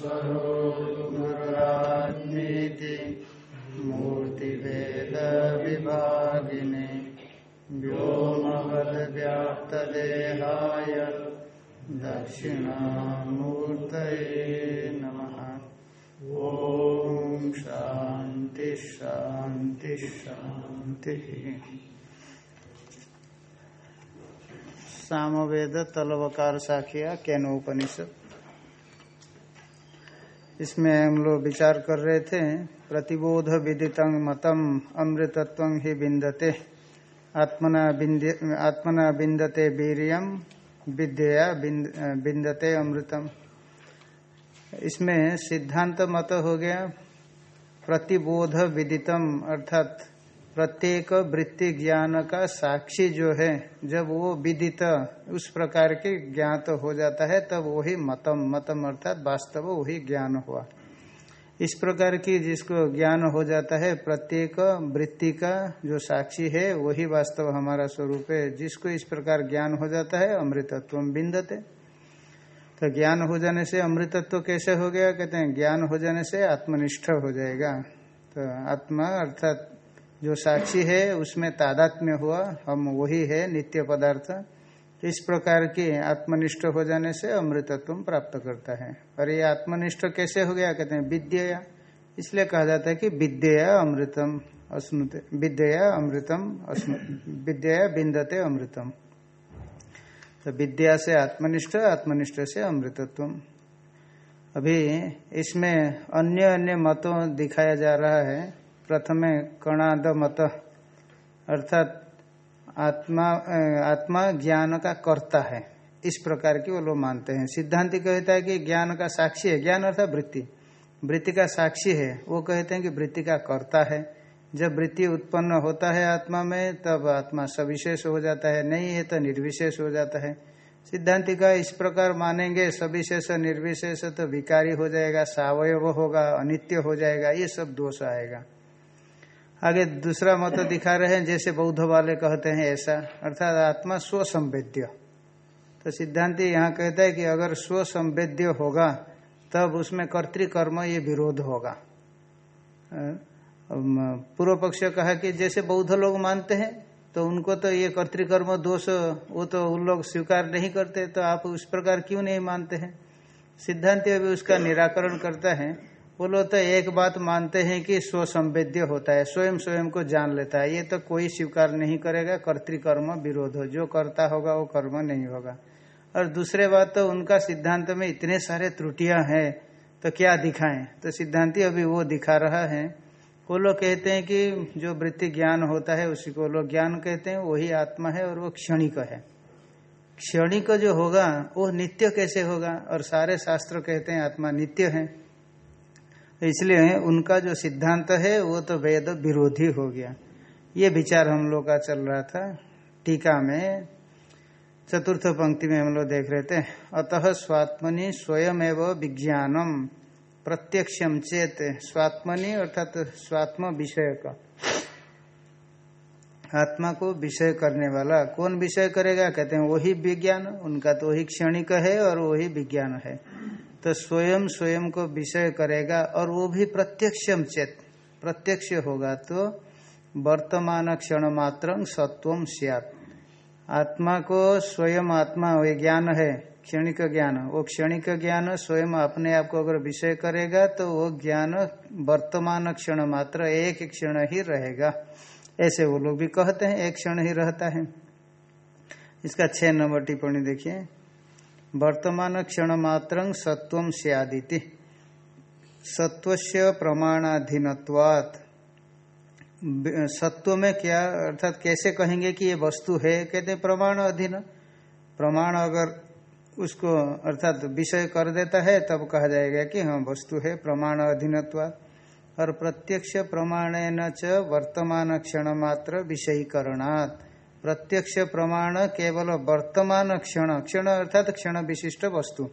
ईश्वरो गुरुरात्मेति मूर्तिभेदविभागिने व्योमवद्व्याप्तदेहाय दक्षिणामूर्तये नमः। ॐ शान्ति शान्ति शान्तिः। सामवेद तलवकार साखिया केनोपनिषद इसमें हम लोग विचार कर रहे थे, प्रतिबोध विदितं मतम, अमृतत्व ही बिंदते आत्मना बिंद आत्मना बिंदते वीरियम विद्या बिंदते अमृतम। इसमें सिद्धांत मत हो गया, प्रतिबोध विदितम, अर्थात प्रत्येक वृत्ति ज्ञान का साक्षी जो है, जब वो विदित उस प्रकार के ज्ञात हो जाता है, तब वही मतम मतम अर्थात वास्तव वही ज्ञान हुआ। इस प्रकार की जिसको ज्ञान हो जाता है, प्रत्येक वृत्ति का जो साक्षी है, वही वास्तव हमारा स्वरूप है। जिसको इस प्रकार ज्ञान हो जाता है, अमृतत्व बिंदते तो ज्ञान हो जाने से अमृतत्व कैसे हो गया? कहते हैं, ज्ञान हो जाने से आत्मनिष्ठ हो जाएगा। तो आत्मा अर्थात जो साक्षी है, उसमें तादात्म्य हुआ, हम वही है, नित्य पदार्थ। इस प्रकार की आत्मनिष्ठ हो जाने से अमृतत्व प्राप्त करता है। और ये आत्मनिष्ठ कैसे हो गया? कहते हैं विद्या इसलिए कहा जाता है कि विद्या अमृतम अस्नुते विद्या अमृतम विद्या बिंदते अमृतम। तो विद्या से आत्मनिष्ठ आत्मनिष्ठ से अमृतत्व। अभी इसमें अन्य अन्य मतों दिखाया जा रहा है। प्रथमे कणाद मत अर्थात आत्मा आत्मा ज्ञान का कर्ता है। इस प्रकार की वो लोग मानते हैं। सिद्धांति कहता है कि ज्ञान का साक्षी है। ज्ञान अर्थात वृत्ति। वृत्ति का साक्षी है। वो कहते हैं कि वृत्ति का कर्ता है। जब वृत्ति उत्पन्न होता है आत्मा में, तब आत्मा सविशेष हो जाता है। नहीं है तो निर्विशेष हो जाता है। सिद्धांति का इस प्रकार मानेंगे, सविशेष, निर्विशेष तो विकारी हो जाएगा, सावयव होगा, अनित्य हो जाएगा, ये सब दोष आएगा। आगे दूसरा मत दिखा रहे हैं, जैसे बौद्ध वाले कहते हैं ऐसा, अर्थात आत्मा स्वसंवेद्य। तो सिद्धांति यहाँ कहता है कि अगर स्वसंवेद्य होगा, तब उसमें कर्तिकर्म ये विरोध होगा। पूर्व पक्ष कहा कि जैसे बौद्ध लोग मानते हैं तो उनको तो ये कर्तिकर्म दोष, वो तो उन लोग स्वीकार नहीं करते तो आप उस प्रकार क्यों नहीं मानते हैं? सिद्धांत अभी उसका निराकरण करता है। वो लोग तो एक बात मानते हैं कि स्वसंवेद्य होता है, स्वयं स्वयं को जान लेता है। ये तो कोई स्वीकार नहीं करेगा, कर्तिकर्म विरोध हो। जो करता होगा, वो कर्म नहीं होगा। और दूसरे बात तो उनका सिद्धांत में इतने सारे त्रुटियाँ हैं तो क्या दिखाएँ? तो सिद्धांति अभी वो दिखा रहा है। वो लोग कहते हैं कि जो वृत्ति ज्ञान होता है, उसी को लोग ज्ञान कहते हैं, वही आत्मा है और वो क्षणिक है। क्षणिक जो होगा, वो नित्य कैसे होगा? और सारे शास्त्र कहते हैं आत्मा नित्य है। इसलिए उनका जो सिद्धांत है, वो तो वेद विरोधी हो गया। ये विचार हम लोग का चल रहा था। टीका में, चतुर्थ पंक्ति में हम लोग देख रहे थे, अतः स्वात्मनि स्वयं एवं विज्ञानम प्रत्यक्षम चेत स्वात्मनि अर्थात स्वात्म विषय का आत्मा को विषय करने वाला कौन विषय करेगा? कहते हैं, वही विज्ञान, उनका तो वही क्षणिक है और वही विज्ञान है। तो स्वयं स्वयं को विषय करेगा और वो भी प्रत्यक्षम चेत। प्रत्यक्ष होगा तो वर्तमान क्षण मात्र सत्वम सियात। आत्मा को स्वयं आत्मा, वे ज्ञान है, क्षणिक ज्ञान। वो क्षणिक ज्ञान स्वयं अपने आप को अगर विषय करेगा तो वो ज्ञान वर्तमान क्षण मात्र, एक क्षण ही रहेगा। ऐसे वो लोग भी कहते हैं, एक क्षण ही रहता है। इसका छह नंबर टिप्पणी देखिए। वर्तमान क्षण मात्र सत्व सियादिति। सत्व प्रमाणाधीनत्वात्। सत्व में क्या, अर्थात कैसे कहेंगे कि ये वस्तु है? कहते प्रमाण अधीन प्रमाण अगर उसको, अर्थात विषय कर देता है, तब कहा जाएगा कि हाँ वस्तु है प्रमाण अधीनत्वात् और प्रत्यक्ष प्रमाणेन च वर्तमान क्षण मात्र विषयीकरणात्। प्रत्यक्ष प्रमाण केवल वर्तमान क्षण क्षण अर्थात क्षण विशिष्ट वस्तु।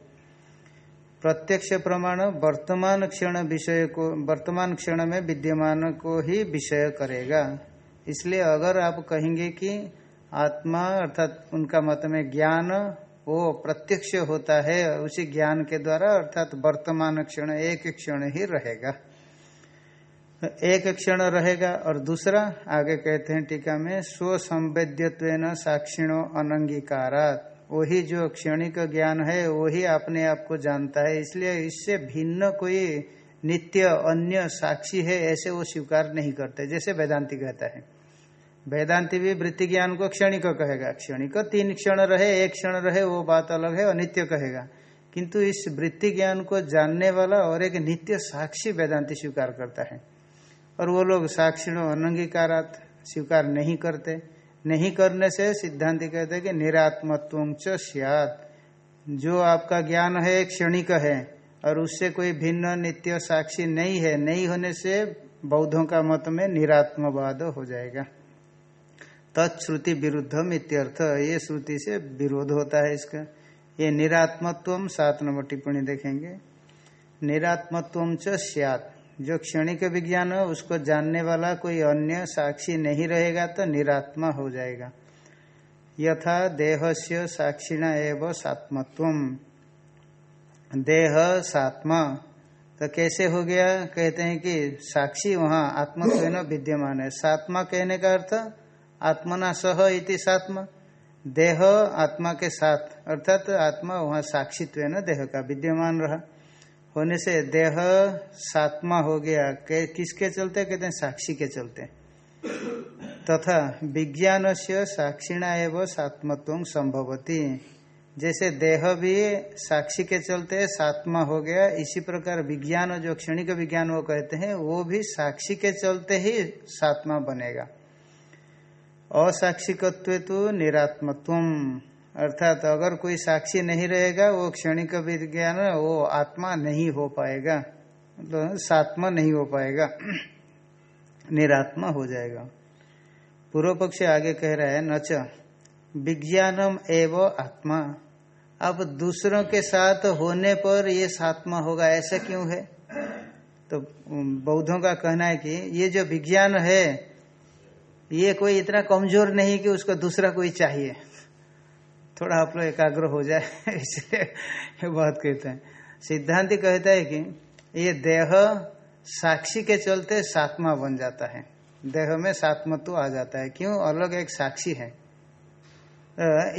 प्रत्यक्ष प्रमाण वर्तमान क्षण विषय को, वर्तमान क्षण में विद्यमान को ही विषय करेगा। इसलिए अगर आप कहेंगे कि आत्मा अर्थात उनका मत में ज्ञान, वो प्रत्यक्ष होता है, उसी ज्ञान के द्वारा अर्थात वर्तमान क्षण एक क्षण ही रहेगा। एक क्षण रहेगा और दूसरा, आगे कहते हैं टीका में स्व संवेद्यत्व साक्षिणों अनंगीकारात। वही जो क्षणिक ज्ञान है, वही अपने आप को जानता है। इसलिए इससे भिन्न कोई नित्य, अन्य साक्षी है, ऐसे वो स्वीकार नहीं करते, जैसे वेदांति कहता है। वेदांति भी वृत्ति ज्ञान को क्षणिक कहेगा। क्षणिक तीन क्षण रहे, एक क्षण रहे, वो बात अलग है, अनित्य कहेगा। किंतु इस वृत्ति ज्ञान को जानने वाला और एक नित्य साक्षी वेदांति स्वीकार करता है। और वो लोग साक्षिण अनंगीकारात स्वीकार नहीं करते। नहीं करने से सिद्धांति कहते हैं कि निरात्मत्व सियात। जो आपका ज्ञान है क्षणिक है, और उससे कोई भिन्न नित्य साक्षी नहीं है, नहीं होने से बौद्धों का मत में निरात्मवाद हो जाएगा। तत्श्रुति विरुद्धम इत्यर्थ, ये श्रुति से विरोध होता है इसका। ये निरात्मत्व सात नंबर टिप्पणी देखेंगे। निरात्मत्व च जो क्षणिक विज्ञान है, उसको जानने वाला कोई अन्य साक्षी नहीं रहेगा तो निरात्मा हो जाएगा। यथा देह से साक्षिणा एवं सात्मत्व देह सात्मा। तो कैसे हो गया? कहते हैं कि साक्षी वहाँ आत्मत्व विद्यमान है। सात्मा कहने का अर्थ, आत्मना सह इति सात्मा। देह आत्मा के साथ, अर्थात तो आत्मा वहाँ साक्षित्व देह का विद्यमान रहा। होने से देह सात्मा हो गया। किसके चलते? कहते हैं साक्षी के चलते। तथा विज्ञान से साक्षिणा एवं सात्मत्व संभवती। जैसे देह भी साक्षी के चलते सात्मा हो गया, इसी प्रकार विज्ञान जो क्षणिक विज्ञान वो कहते हैं, वो भी साक्षी के चलते ही सात्मा बनेगा। असाक्षिकत्व तो निरात्मत्व। अर्थात तो अगर कोई साक्षी नहीं रहेगा, वो क्षणिक विज्ञान, वो आत्मा नहीं हो पाएगा। तो सात्मा नहीं हो पाएगा। निरात्मा हो जाएगा। पूर्व पक्ष आगे कह रहा है, नच, विज्ञानम एव आत्मा। अब दूसरों के साथ होने पर ये सात्मा होगा, ऐसा क्यों है? तो बौद्धों का कहना है कि ये जो विज्ञान है, ये कोई इतना कमज़ोर नहीं कि उसको दूसरा कोई चाहिए। थोड़ा आप लोग एकाग्र हो जाए, इसलिए बात कहते हैं। सिद्धांति कहता है कि ये देह साक्षी के चलते सात्मा बन जाता है। देह में सात्मत्व आ जाता है। क्यों? अलग एक साक्षी है।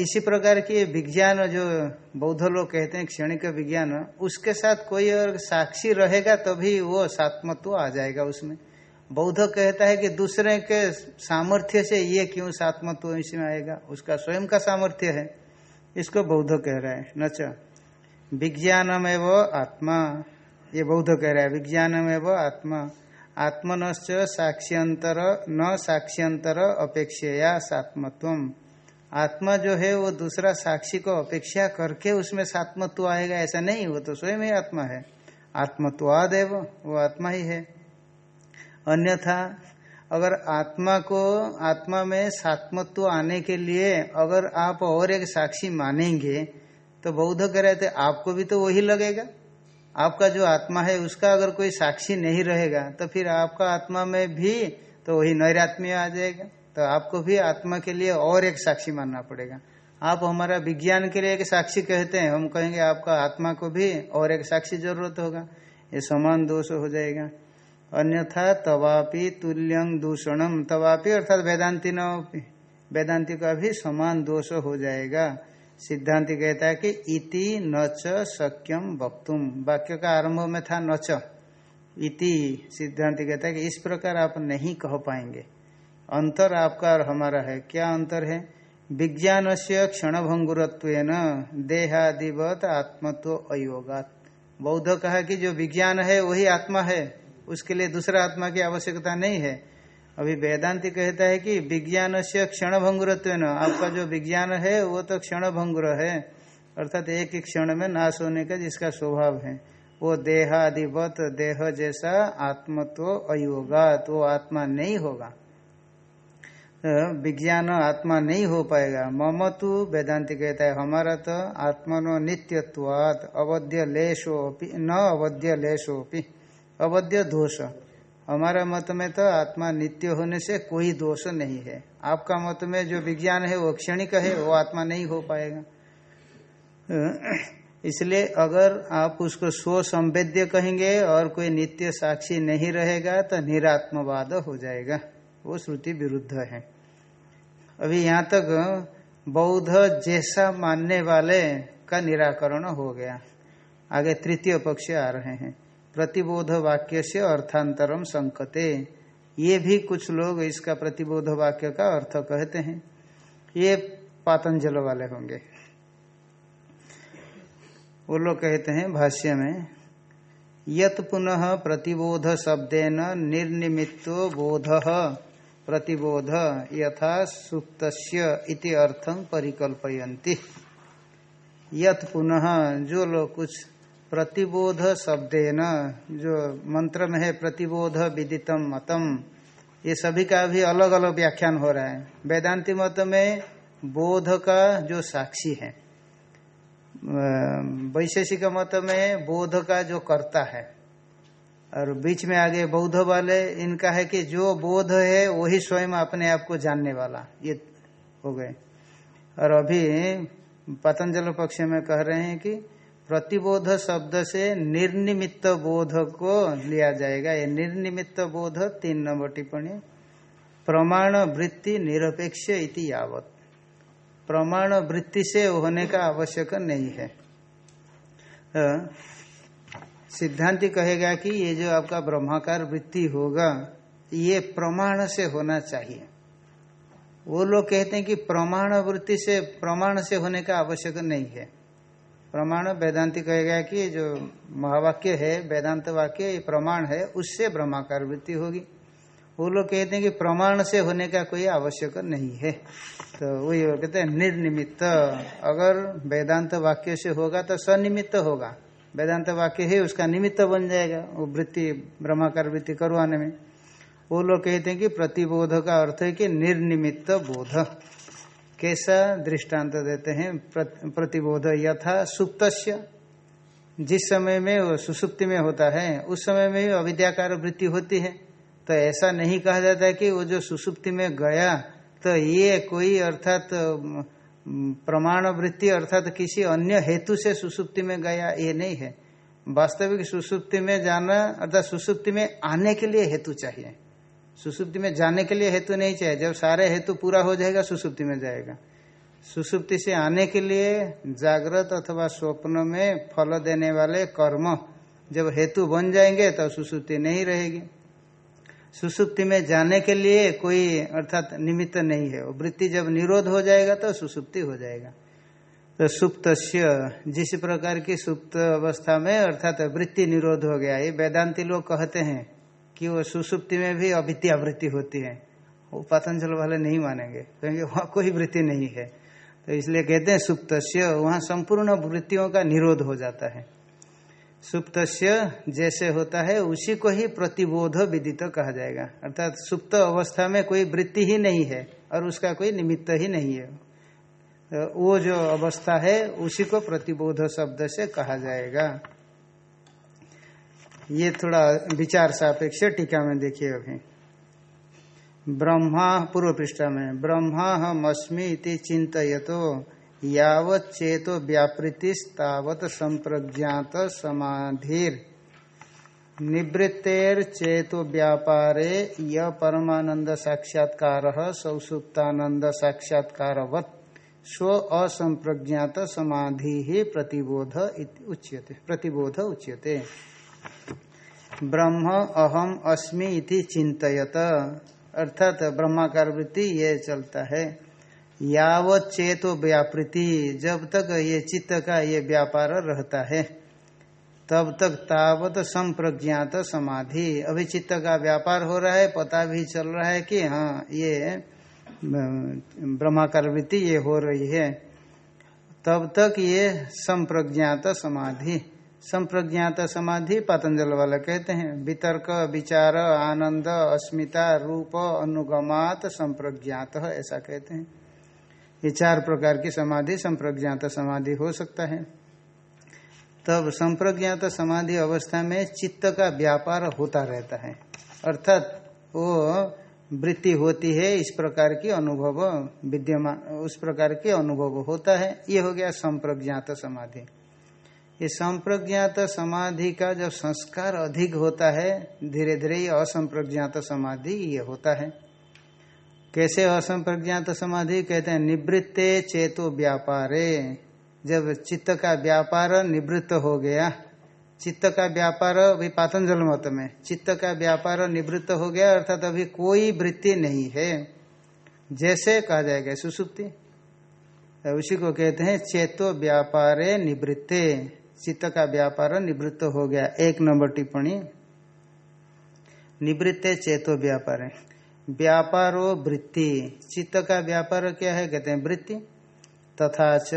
इसी प्रकार की विज्ञान जो बौद्ध लोग कहते हैं, क्षणिक विज्ञान, उसके साथ कोई और साक्षी रहेगा तभी वो सात्मत्व आ जाएगा उसमें। बौद्ध कहता है कि दूसरे के सामर्थ्य से ये क्यों सात्मत्व इसमें आएगा? उसका स्वयं का सामर्थ्य है। इसको बौद्ध कह रहा है। नच विज्ञानम एवं आत्मा। ये बौद्ध कह रहा है। विज्ञानम एवं आत्मा। आत्मनश्च साक्ष्यंतर, न साक्ष्यंतर अपेक्षा सात्मत्व आत्मा जो है, वो दूसरा साक्षी को अपेक्षा करके उसमें सात्मत्व आएगा, ऐसा नहीं, वो तो स्वयं ही आत्मा है। आत्मत्वादेव, वो आत्मा ही है। अन्यथा अगर आत्मा को, आत्मा में सात्मत्व आने के लिए अगर आप और एक साक्षी मानेंगे तो बौद्ध कह रहे थे, आपको भी तो वही लगेगा। आपका जो आत्मा है, उसका अगर कोई साक्षी नहीं रहेगा तो फिर आपका आत्मा में भी तो वही नैरात्म्य आ जाएगा। तो आपको भी आत्मा के लिए और एक साक्षी मानना पड़ेगा। आप हमारा विज्ञान के लिए एक साक्षी कहते हैं, हम कहेंगे आपका आत्मा को भी और एक साक्षी ज़रूरत होगा। ये समान दोष हो जाएगा। अन्यथा तवापि तुल्यं दूषणम तवापि अर्थात वेदांति न वेदांति का भी समान दोष हो जाएगा। सिद्धांति कहता है कि इति नच सक्यम वक्तुम वाक्य का आरंभ में था नच। इति सिद्धांति कहता है कि इस प्रकार आप नहीं कह पाएँगे। अंतर आपका और हमारा है। क्या अंतर है? विज्ञान से क्षण भंगुरत्व देहादिवत आत्मत्व अयोगात। बौद्ध कहा कि जो विज्ञान है, वही आत्मा है। उसके लिए दूसरा आत्मा की आवश्यकता नहीं है। अभी वेदांति कहता है कि विज्ञान से क्षण भंगुरत्व आपका जो विज्ञान है, वो तो क्षण भंगुर है। अर्थात एक ही क्षण में नाश होने का जिसका स्वभाव है। वो देहादिवत, देह जैसा आत्मत्व अयोगात वो आत्मा नहीं होगा। विज्ञान आत्मा नहीं हो पाएगा। मम तो वेदांति कहता है, हमारा तो आत्मनो नित्यत्वात अवध्य लेशोपि न अवध्य लेशोपि अवध्य दोष। हमारा मत में तो आत्मा नित्य होने से कोई दोष नहीं है। आपका मत में जो विज्ञान है, वो क्षणिक है, वो आत्मा नहीं हो पाएगा। इसलिए अगर आप उसको स्व संवेद्य कहेंगे और कोई नित्य साक्षी नहीं रहेगा तो निरात्मवाद हो जाएगा। वो श्रुति विरुद्ध है। अभी यहाँ तक बौद्ध जैसा मानने वाले का निराकरण हो गया। आगे तृतीय पक्ष आ रहे हैं। प्रतिबोध वाक्य से अर्थांतरम संकते। ये भी कुछ लोग इसका प्रतिबोध वाक्य का अर्थ कहते हैं। ये पातंजल वाले होंगे। वो लोग कहते हैं भाष्य में, यत पुनः प्रतिबोध शब्देन निर्निमित्तो बोध, प्रतिबोध यथा सुप्त इति अर्थं परिकल्पयन्ति। यत पुनः जो लोग कुछ प्रतिबोध शब्देन, जो मंत्र में है, प्रतिबोध विदितम मतम। ये सभी का भी अलग अलग व्याख्यान हो रहा है। वेदांति मत में बोध का जो साक्षी है वैशेषिक मत में बोध का जो करता है, और बीच में आगे बौद्ध वाले, इनका है कि जो बोध है, वही स्वयं अपने आप को जानने वाला। ये हो गए। और अभी पतंजल पक्ष में कह रहे हैं कि प्रतिबोध शब्द से निर्निमित्त बोध को लिया जाएगा। ये निर्निमित्त बोध तीन नंबर टिप्पणी। प्रमाण वृत्ति निरपेक्ष इति यावत। प्रमाण वृत्ति से होने का आवश्यक नहीं है। सिद्धांति कहेगा कि ये जो आपका ब्रह्माकार वृत्ति होगा, ये प्रमाण से होना चाहिए। वो लोग कहते हैं कि प्रमाण वृत्ति से, प्रमाण से होने का आवश्यक नहीं है। प्रमाण वेदांति कहेगा कि जो महावाक्य है, वेदांत वाक्य, ये प्रमाण है, उससे ब्रह्माकार वृत्ति होगी। वो लोग कहते हैं कि प्रमाण से होने का कोई आवश्यक नहीं है। तो वही कहते हैं, निर्निमित्त। अगर वेदांत वाक्य से होगा तो सनिमित्त होगा। वेदांत वाक्य है, उसका निमित्त बन जाएगा, वो वृत्ति, ब्रह्माकार वृत्ति करवाने में। वो लोग कहते हैं कि प्रतिबोध का अर्थ है कि निर्निमित्त बोध। कैसा दृष्टांत देते हैं? प्रतिबोध यथा सुप्त जिस समय में वो सुसुप्ति में होता है, उस समय में भी अविद्याकार वृत्ति होती है। तो ऐसा नहीं कहा जाता है कि वो जो सुसुप्ति में गया तो ये कोई अर्थात प्रमाण वृत्ति अर्थात किसी अन्य हेतु से सुसुप्ति में गया, ये नहीं है। वास्तविक सुसुप्ति में जाना अर्थात सुसुप्ति में आने के लिए हेतु चाहिए। सुसुप्ति में जाने के लिए हेतु नहीं चाहिए। जब सारे हेतु पूरा हो जाएगा, सुसुप्ति में जाएगा। सुसुप्ति से आने के लिए जागृत अथवा स्वप्न में फल देने वाले कर्म जब हेतु बन जाएँगे तो सुसुप्ति नहीं रहेगी। सुसुप्ति में जाने के लिए कोई अर्थात निमित्त नहीं है। वृत्ति जब निरोध हो जाएगा तो सुसुप्ति हो जाएगा। तो सुप्त जिस प्रकार की सुप्त अवस्था में अर्थात वृत्ति निरोध हो गया, ये वेदांति लोग कहते हैं कि वो सुसुप्ति में भी अविद्या वृत्ति होती है। वो पतंजल वाले नहीं मानेंगे। क्योंकि वहाँ कोई वृत्ति नहीं है। तो इसलिए कहते हैं सुप्त वहाँ संपूर्ण वृत्तियों का निरोध हो जाता है। सुप्त जैसे होता है, उसी को ही प्रतिबोध विदित कहा जाएगा। अर्थात सुप्त अवस्था में कोई वृत्ति ही नहीं है और उसका कोई निमित्त ही नहीं है। तो वो जो अवस्था है, उसी को प्रतिबोध शब्द से कहा जाएगा। ये थोड़ा विचार सापेक्ष टीका में देखिए अभी। ब्रह्मा, पूर्व पृष्ठा में ब्रह्मा हम अस्मी चिंतयतो, यावत चेतो व्यापृतिस्तावत संप्रज्ञात समाधिर। निवृत्तेर चेतो व्यापारे, य परमानंद साक्षात्कार सौसुप्तानंद साक्षात्कारवत। स्व असंप्रज्ञात समाधि ही प्रतिबोध उच्यते प्रतिबोध उच्यते। ब्रह्म अहम अस्मि इति चिंतयत। अर्थात ब्रह्माकार वृत्ति ये चलता है। यावत चेतो व्यापृति, जब तक ये चित्त का ये व्यापार रहता है, तब तक तावत संप्रज्ञात समाधि। अभी चित्त का व्यापार हो रहा है, पता भी चल रहा है कि हाँ ये ब्रह्माकार वृत्ति ये हो रही है। तब तक ये संप्रज्ञात समाधि। संप्रज्ञात समाधि पतंजल वाला कहते हैं, वितर्क, विचार, आनंद, अस्मिता, रूप, अनुगमात संप्रज्ञात, ऐसा कहते हैं। ये चार प्रकार की समाधि, संप्रज्ञात समाधि हो सकता है। तब संप्रज्ञात समाधि अवस्था में चित्त का व्यापार होता रहता है। अर्थात वो वृत्ति होती है, इस प्रकार की अनुभव, विद्यमान, उस प्रकार के अनुभव होता है। ये हो गया संप्रज्ञात समाधि। ये संप्रज्ञात समाधि का जब संस्कार अधिक होता है धीरे धीरे ये असंप्रज्ञात समाधि ये होता है। कैसे असंप्रज्ञात समाधि? कहते हैं, निवृत्ते चेतो व्यापारे। जब चित्त का व्यापार निवृत्त हो गया, चित्त का व्यापार अभी पातंजल मत में, चित्त का व्यापार निवृत्त हो गया, अर्थात अभी कोई वृत्ति नहीं है। जैसे कहा जाएगा, सुसुप्ति। उसी को कहते हैं, चेतो व्यापारे निवृत्ते। चित्त का व्यापार निवृत्त हो गया। एक नंबर टिप्पणी। निवृत्ते चेतो व्यापार है। व्यापारो वृत्ति। चित्त का व्यापार क्या है? कहते हैं वृत्ति। तथा च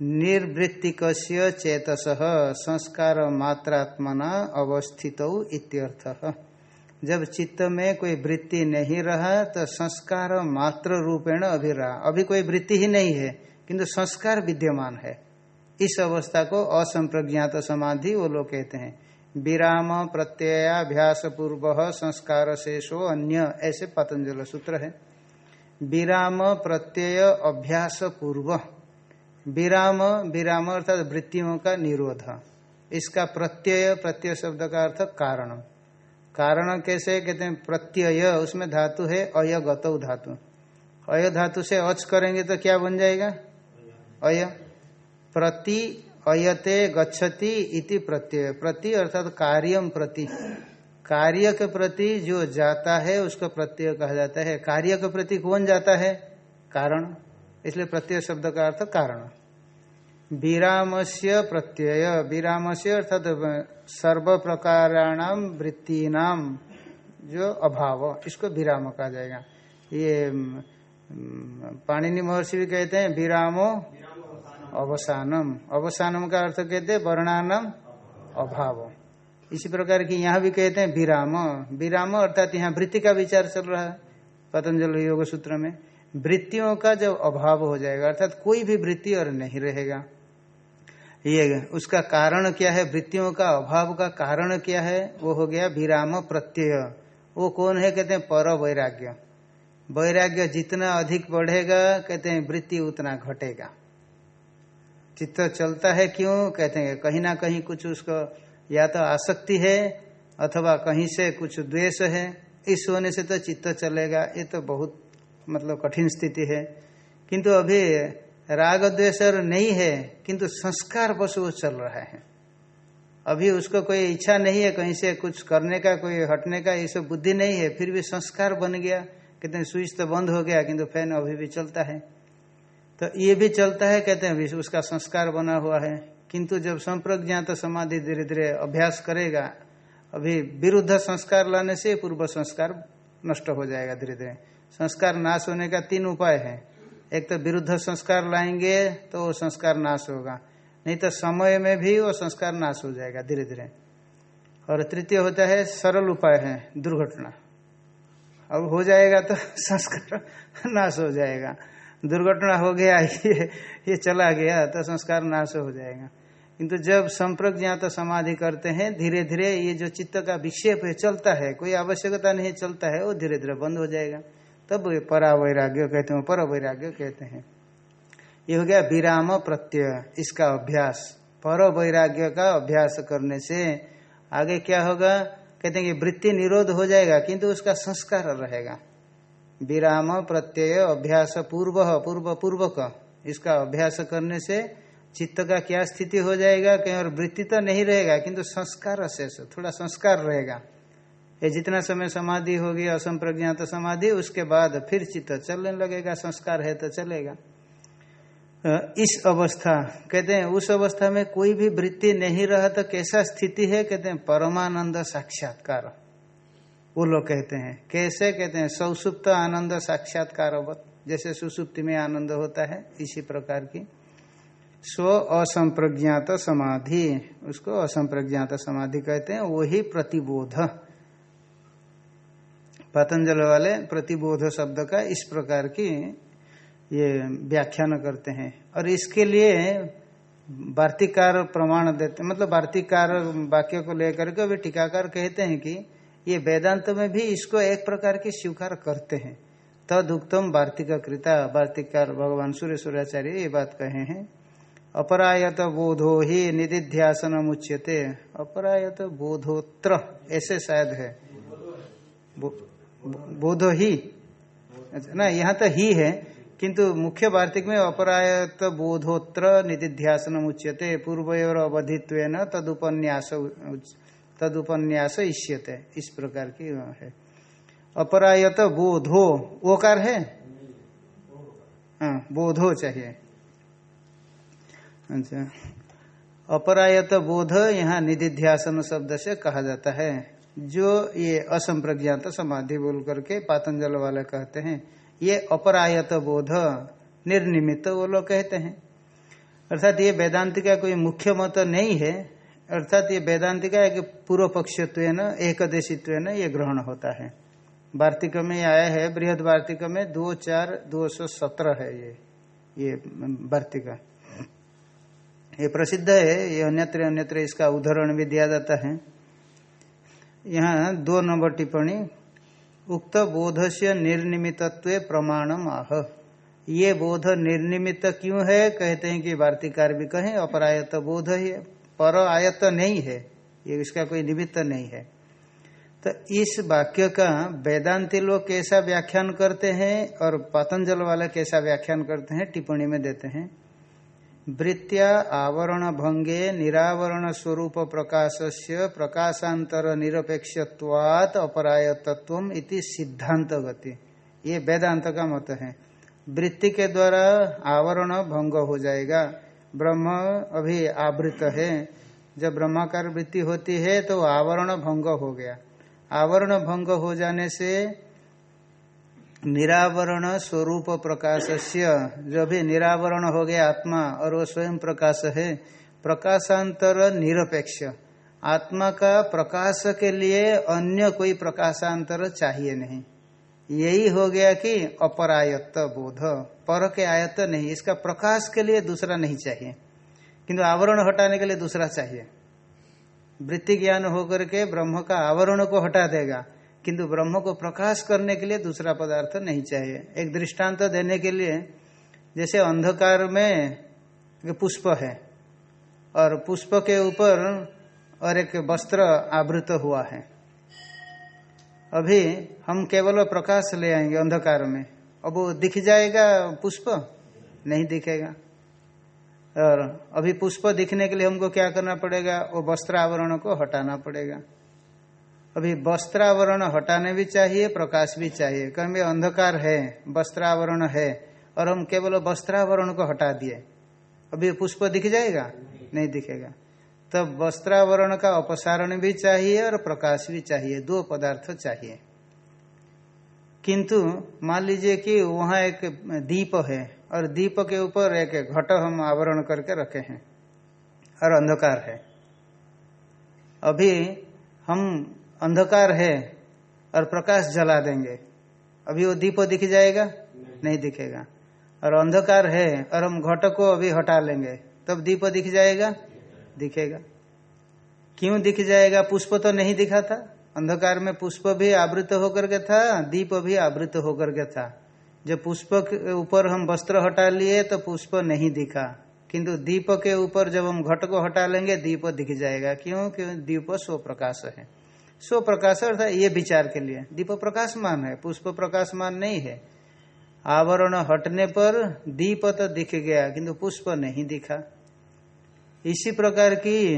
निर्वृत्तिक चेतस, संस्कार मात्रात्मना अवस्थित जब चित्त में कोई वृत्ति नहीं रहा तो संस्कार मात्र रूपेण अभी रहा अभी कोई वृत्ति ही नहीं है, किंतु संस्कार विद्यमान है। इस अवस्था को असंप्रज्ञात समाधि वो लोग कहते हैं। विराम प्रत्ययाभ्यास पूर्व संस्कार शेषो अन्य, ऐसे पतंजल सूत्र है। विराम, प्रत्यय अभ्यास पूर्व विराम विराम अर्थात वृत्तियों का निरोध। इसका प्रत्यय प्रत्यय शब्द का अर्थ कारण। कारण कैसे कहते हैं, प्रत्यय, उसमें धातु है अय गत धातु। अय धातु से अच करेंगे तो क्या बन जाएगा? अय। प्रति अयते गच्छति इति प्रत्यय। प्रति अर्थात कार्यम प्रति। कार्य के प्रति जो जाता है, उसको प्रत्यय कहा जाता है। कार्य के प्रति कौन जाता है? कारण। इसलिए प्रत्यय शब्द का अर्थ कारण। विराम से प्रत्यय। विराम से अर्थात सर्व प्रकाराणाम वृत्तिनाम जो अभाव, इसको विराम कहा जाएगा। ये पाणिनि महर्षि भी कहते हैं, विरामो अवसानम। अवसानम का अर्थ कहते हैं वर्णानम अभाव। इसी प्रकार की यहाँ भी कहते हैं विराम। विराम अर्थात यहाँ वृत्ति का विचार चल रहा है, पतंजल योग सूत्र में। वृत्तियों का जब अभाव हो जाएगा, अर्थात कोई भी वृत्ति और नहीं रहेगा। ये उसका कारण क्या है? वृत्तियों का अभाव का कारण क्या है? वो हो गया विराम प्रत्यय। वो कौन है? कहते हैं पर वैराग्य वैराग्य जितना अधिक बढ़ेगा, कहते हैं वृत्ति उतना घटेगा। चित्त चलता है क्यों? कहते हैं, कहीं ना कहीं कुछ उसको या तो आसक्ति है अथवा कहीं से कुछ द्वेष है। इस होने से तो चित्त चलेगा। ये तो बहुत मतलब कठिन स्थिति है। किंतु अभी राग द्वेष नहीं है, किंतु संस्कार बस वो चल रहा है। अभी उसको कोई इच्छा नहीं है कहीं से कुछ करने का, कोई हटने का, ये सब बुद्धि नहीं है, फिर भी संस्कार बन गया। कहते हैं, स्विच तो बंद हो गया, किंतु फ़ैन अभी भी चलता है। तो ये भी चलता है, कहते हैं उसका संस्कार बना हुआ है। किंतु जब संप्रज्ञात तो समाधि धीरे धीरे अभ्यास करेगा, अभी विरुद्ध संस्कार लाने से पूर्व संस्कार नष्ट हो जाएगा धीरे धीरे संस्कार नाश होने का तीन उपाय है। एक तो विरुद्ध संस्कार लाएँगे तो वो संस्कार नाश होगा। नहीं तो समय में भी वो संस्कार नाश हो जाएगा धीरे धीरे और तृतीय होता है, सरल उपाय है, दुर्घटना। अब हो जाएगा तो संस्कार नाश हो जाएगा। दुर्घटना हो गया, ये ये चला गया तो संस्कार नाश हो जाएगा। किंतु जब संप्रज्ञात तो समाधि करते हैं धीरे धीरे ये जो चित्त का विक्षेप है, चलता है, कोई आवश्यकता नहीं चलता है, वो धीरे धीरे बंद हो जाएगा। तब ये परा वैराग्य कहते हैं पर वैराग्य कहते हैं। ये हो गया विराम प्रत्यय, इसका अभ्यास। पर वैराग्य का अभ्यास करने से आगे क्या होगा? कहते हैं कि वृत्ति निरोध हो जाएगा, किंतु उसका संस्कार रहेगा। विराम, प्रत्यय, अभ्यास, पूर्व पूर्व, पूर्वक। इसका अभ्यास करने से चित्त का क्या स्थिति हो जाएगा? कहीं और वृत्ति तो नहीं रहेगा, किंतु संस्कार शेष थोड़ा संस्कार रहेगा। ये जितना समय समाधि होगी, असंप्रज्ञात तो समाधि, उसके बाद फिर चित्त चलने लगेगा, संस्कार है तो चलेगा। इस अवस्था, कहते हैं, उस अवस्था में कोई भी वृत्ति नहीं रहा तो कैसा स्थिति है? कहते हैं, परमानंद साक्षात्कार। वो लोग कहते हैं। कैसे? कहते हैं, सौसुप्त आनंद साक्षात्कार जैसे सुसुप्ति में आनंद होता है, इसी प्रकार की। स्व असंप्रज्ञात समाधि, उसको असंप्रज्ञात समाधि कहते हैं, वही प्रतिबोध। पतंजल वाले प्रतिबोध शब्द का इस प्रकार की ये व्याख्यान करते हैं। और इसके लिए वार्तिकार प्रमाण देते मतलब वार्तिकार वाक्य को लेकर के अभी टीकाकार कहते हैं कि ये वेदांत में भी इसको एक प्रकार की स्वीकार करते हैं। तद उत्तम वार्तिक कृता वार्तिकार भगवान सूर्य सूर्याचार्य ये बात कहे हैं। अपरायत बोधो ही निधिध्यासन मुच्यते। अपरायत बोधोत्र, ऐसे शायद है। बोधो ही, ना, यहाँ तो ही है, किंतु मुख्य वार्तिक में अपरायत बोधोत्र निधिध्यासन उच्यते पूर्व और अवधित्व तदुपन्यास तदुपन्यास इष्यते। इस प्रकार की है। अपरायत बोधो। ओकार है? हाँ बोधो चाहिए। अच्छा। अपरायत बोध, यहाँ निधिध्यासन शब्द से कहा जाता है। जो ये असंप्रज्ञात समाधि बोल करके पातंजल वाले कहते हैं, ये अपरायत बोध निर्निमित वो लोग कहते हैं। अर्थात ये वेदांत का कोई मुख्य मत नहीं है अर्थात ये वेदांत का एक पूर्व पक्षत्व न एकदेशित्व न ये ग्रहण होता है। वार्तिक में आया है, बृहद वार्तिक में दो चार दो सौ सत्रह है ये ये वार्तिका। ये प्रसिद्ध है, ये अन्यत्र अन्यत्र इसका उदाहरण भी दिया जाता है। यहाँ दो नंबर टिप्पणी, उक्त बोध से निर्निमित्व प्रमाणम आह। ये बोध निर्निमित क्यों है? कहते हैं कि वार्तिकार भी कहें, अपरायत बोध है। पर आयत तो नहीं है, ये इसका कोई निमित्त नहीं है। तो इस वाक्य का वेदांति लोग कैसा व्याख्यान करते हैं और पतंजल वाला कैसा व्याख्यान करते हैं, टिप्पणी में देते हैं। वृत्तिया आवरण भंगे निरावरण स्वरूप प्रकाश से प्रकाशांतर निरपेक्षवात अपरायतत्व इति सिद्धांत गति। ये वेदांत का मत है। वृत्ति के द्वारा आवरण भंग हो जाएगा। ब्रह्म अभी आवृत है। जब ब्रह्माकार वृत्ति होती है तो आवरण भंग हो गया। आवरण भंग हो जाने से निरावरण स्वरूप प्रकाश से जो भी निरावरण हो गया आत्मा, और वो स्वयं प्रकाश है। प्रकाशांतर निरपेक्ष। आत्मा का प्रकाश के लिए अन्य कोई प्रकाशांतर चाहिए नहीं। यही हो गया कि अपरायत्त बोध। पर के आयत्त नहीं, इसका प्रकाश के लिए दूसरा नहीं चाहिए। किंतु आवरण हटाने के लिए दूसरा चाहिए। वृत्ति ज्ञान होकर के ब्रह्म का आवरण को हटा देगा, किंतु ब्रह्म को प्रकाश करने के लिए दूसरा पदार्थ नहीं चाहिए। एक दृष्टांत देने के लिए, जैसे अंधकार में पुष्प है, और पुष्प के ऊपर और एक वस्त्र आवृत हुआ है। अभी हम केवल प्रकाश ले आएँगे अंधकार में। अब वो दिख जाएगा पुष्प? नहीं दिखेगा। और अभी पुष्प दिखने के लिए हमको क्या करना पड़ेगा? वो वस्त्र आवरण को हटाना पड़ेगा। अभी वस्त्रावरण हटाने भी चाहिए, प्रकाश भी चाहिए। कहेंगे अंधकार है, वस्त्रावरण है, और हम केवल वस्त्रावरण को हटा दिए। अभी पुष्प दिख जाएगा? नहीं दिखेगा। तब तो वस्त्रावरण का अपसारण भी चाहिए और प्रकाश भी चाहिए दो पदार्थ चाहिए। किंतु मान लीजिए कि वहाँ एक दीप है और दीप के ऊपर एक घट हम आवरण करके रखे हैं और अंधकार है। अभी हम अंधकार है और प्रकाश जला देंगे। अभी वो दीप दिख जाएगा? नहीं दिखेगा। और अंधकार है और हम घट को अभी हटा लेंगे। तब दीप दिख जाएगा? दिखेगा। क्यों दिख जाएगा? पुष्प तो नहीं दिखा था। अंधकार में पुष्प भी आवृत होकर के था, दीप भी आवृत होकर के था। जब पुष्प के ऊपर हम वस्त्र हटा लिए तो पुष्प नहीं दिखा। किंतु दीप के ऊपर जब हम घट को हटा लेंगे, दीप दिख जाएगा। क्यों? क्यों? दीप स्व प्रकाश है। स्व प्रकाश अर्थात ये विचार के लिए। दीप प्रकाशमान है, पुष्प प्रकाशमान नहीं है। आवरण हटने पर दीप तो दिख गया, किंतु पुष्प नहीं दिखा। इसी प्रकार की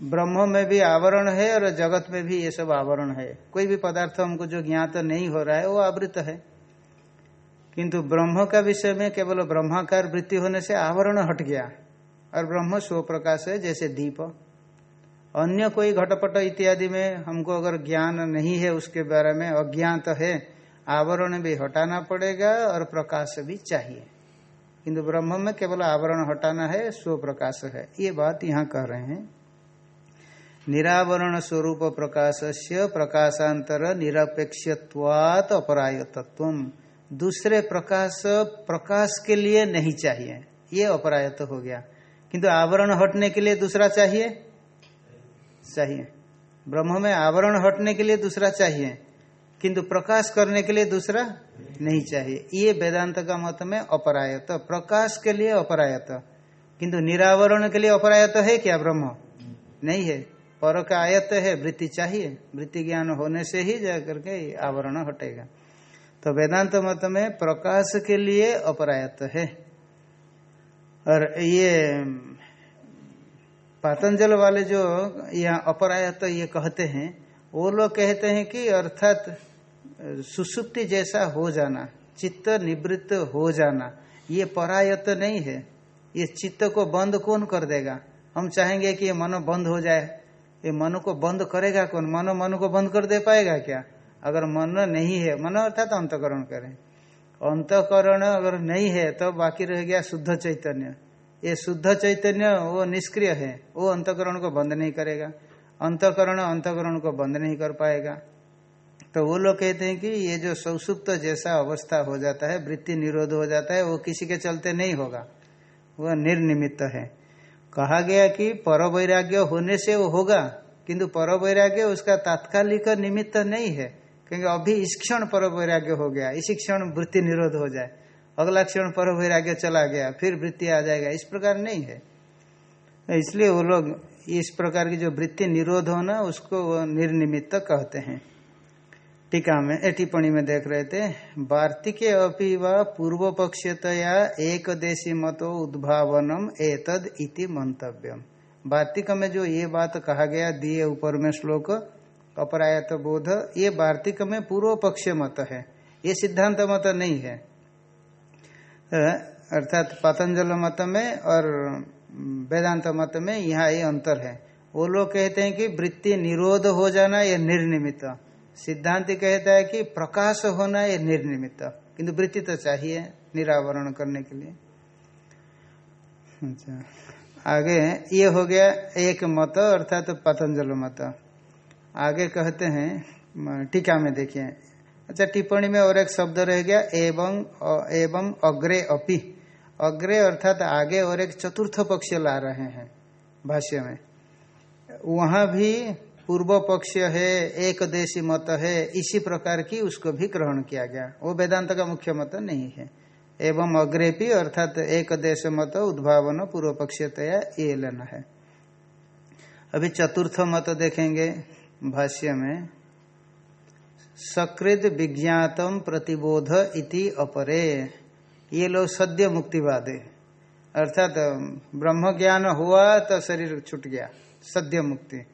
ब्रह्म में भी आवरण है और जगत में भी ये सब आवरण है। कोई भी पदार्थ हमको जो ज्ञात नहीं हो रहा है, वो आवृत है। किंतु ब्रह्म का विषय में केवल ब्रह्माकार वृत्ति होने से आवरण हट गया और ब्रह्म स्व प्रकाश है, जैसे दीप। अन्य कोई घटपट इत्यादि में हमको अगर ज्ञान नहीं है, उसके बारे में अज्ञात है, आवरण भी हटाना पड़ेगा और प्रकाश भी चाहिए। किंतु ब्रह्म में केवल आवरण हटाना है, स्व प्रकाश है। ये बात यहाँ कह रहे हैं। निरावरण स्वरूप प्रकाश से प्रकाशांतर निरपेक्षवात अपराय तत्व दूसरे प्रकाश प्रकाश के लिए नहीं चाहिए। ये अपरायत हो गया। किंतु आवरण हटने के लिए दूसरा चाहिए? चाहिए। ब्रह्म में आवरण हटने के लिए दूसरा चाहिए। किंतु प्रकाश करने के लिए दूसरा नहीं चाहिए। ये वेदांत का मत में अपरायत। प्रकाश के लिए अपरायत। किंतु निरावरण के लिए अपरायत है क्या ब्रह्म? नहीं है। पर का आयत है, वृत्ति चाहिए। वृत्ति ज्ञान होने से ही जाकर के आवरण हटेगा। तो वेदांत मत में प्रकाश के लिए अपरायत है। और ये, पातंजल वाले जो यहाँ अपरायत ये कहते हैं, वो लोग कहते हैं कि अर्थात सुसुप्ति जैसा हो जाना, चित्त निवृत्त हो जाना, ये परायत नहीं है। ये चित्त को बंद कौन कर देगा? हम चाहेंगे कि ये मनो बंद हो जाए। ये मन को बंद करेगा कौन? मनो मन को बंद कर दे पाएगा क्या? अगर मन नहीं है, मन अर्थात अंतकरण करें। अंतकरण अगर नहीं है तो बाकी रह गया शुद्ध चैतन्य। ये शुद्ध चैतन्य वो निष्क्रिय है, वो अंतकरण को बंद नहीं करेगा। अंतकरण अंतकरण को बंद नहीं कर पाएगा। तो वो लोग कहते हैं कि ये जो सौसुप्त जैसा अवस्था हो जाता है, वृत्ति निरोध हो जाता है, वो किसी के चलते नहीं होगा। वह निर्निमित्त है। कहा गया कि पर वैराग्य होने से वो होगा, किंतु पर वैराग्य उसका तात्कालिक निमित्त नहीं है, क्योंकि अभी इस क्षण पर वैराग्य हो गया, इसी क्षण वृत्ति निरोध हो जाए। अगला क्षण पर वैराग्य चला गया, फिर वृत्ति आ जाएगा, इस प्रकार नहीं है। इसलिए वो लोग इस प्रकार की जो वृत्ति निरोध होना, उसको निर्निमित्त कहते हैं। टीका में टिप्पणी में देख रहे थे, वार्तिके अपि व पूर्व पक्षतया एक देशी मतो उद्भावनम एतद इति मंतव्यम वार्तिक में जो ये बात कहा गया, दिए ऊपर में श्लोक, अपरायत बोध, ये वार्तिक में पूर्व पक्ष मत है। ये सिद्धांत मत नहीं है। अर्थात पतंजल मत में और वेदांत मत में यहाँ ये अंतर है। वो लोग कहते हैं कि वृत्ति निरोध हो जाना यह निर्निमित सिद्धांति कहता है कि प्रकाश होना ये निर्निमित किंतु वृत्ति तो चाहिए निरावरण करने के लिए। अच्छा आगे ये हो गया एक मत, अर्थात तो पतंजल मत। आगे कहते हैं टीका में देखिए। अच्छा टिप्पणी में और एक शब्द रह गया, एवं एवं अग्रे अपि। अग्रे अर्थात आगे और एक चतुर्थ पक्ष ला रहे हैं, भाष्य में। वहाँ भी पूर्व पक्ष है एक देशी मत है, इसी प्रकार की उसको भी ग्रहण किया गया। वो वेदांत का मुख्य मत नहीं है। एवं अग्रेपी अर्थात एक देश मत उद्भावन पूर्व पक्षतया ये लेना है। अभी चतुर्थ मत देखेंगे भाष्य में। सकृत विज्ञातम प्रतिबोध इति अपरे। ये लोग सद्य मुक्तिवाद। अर्थात ब्रह्म ज्ञान हुआ तो शरीर छूट गया, सद्य मुक्ति।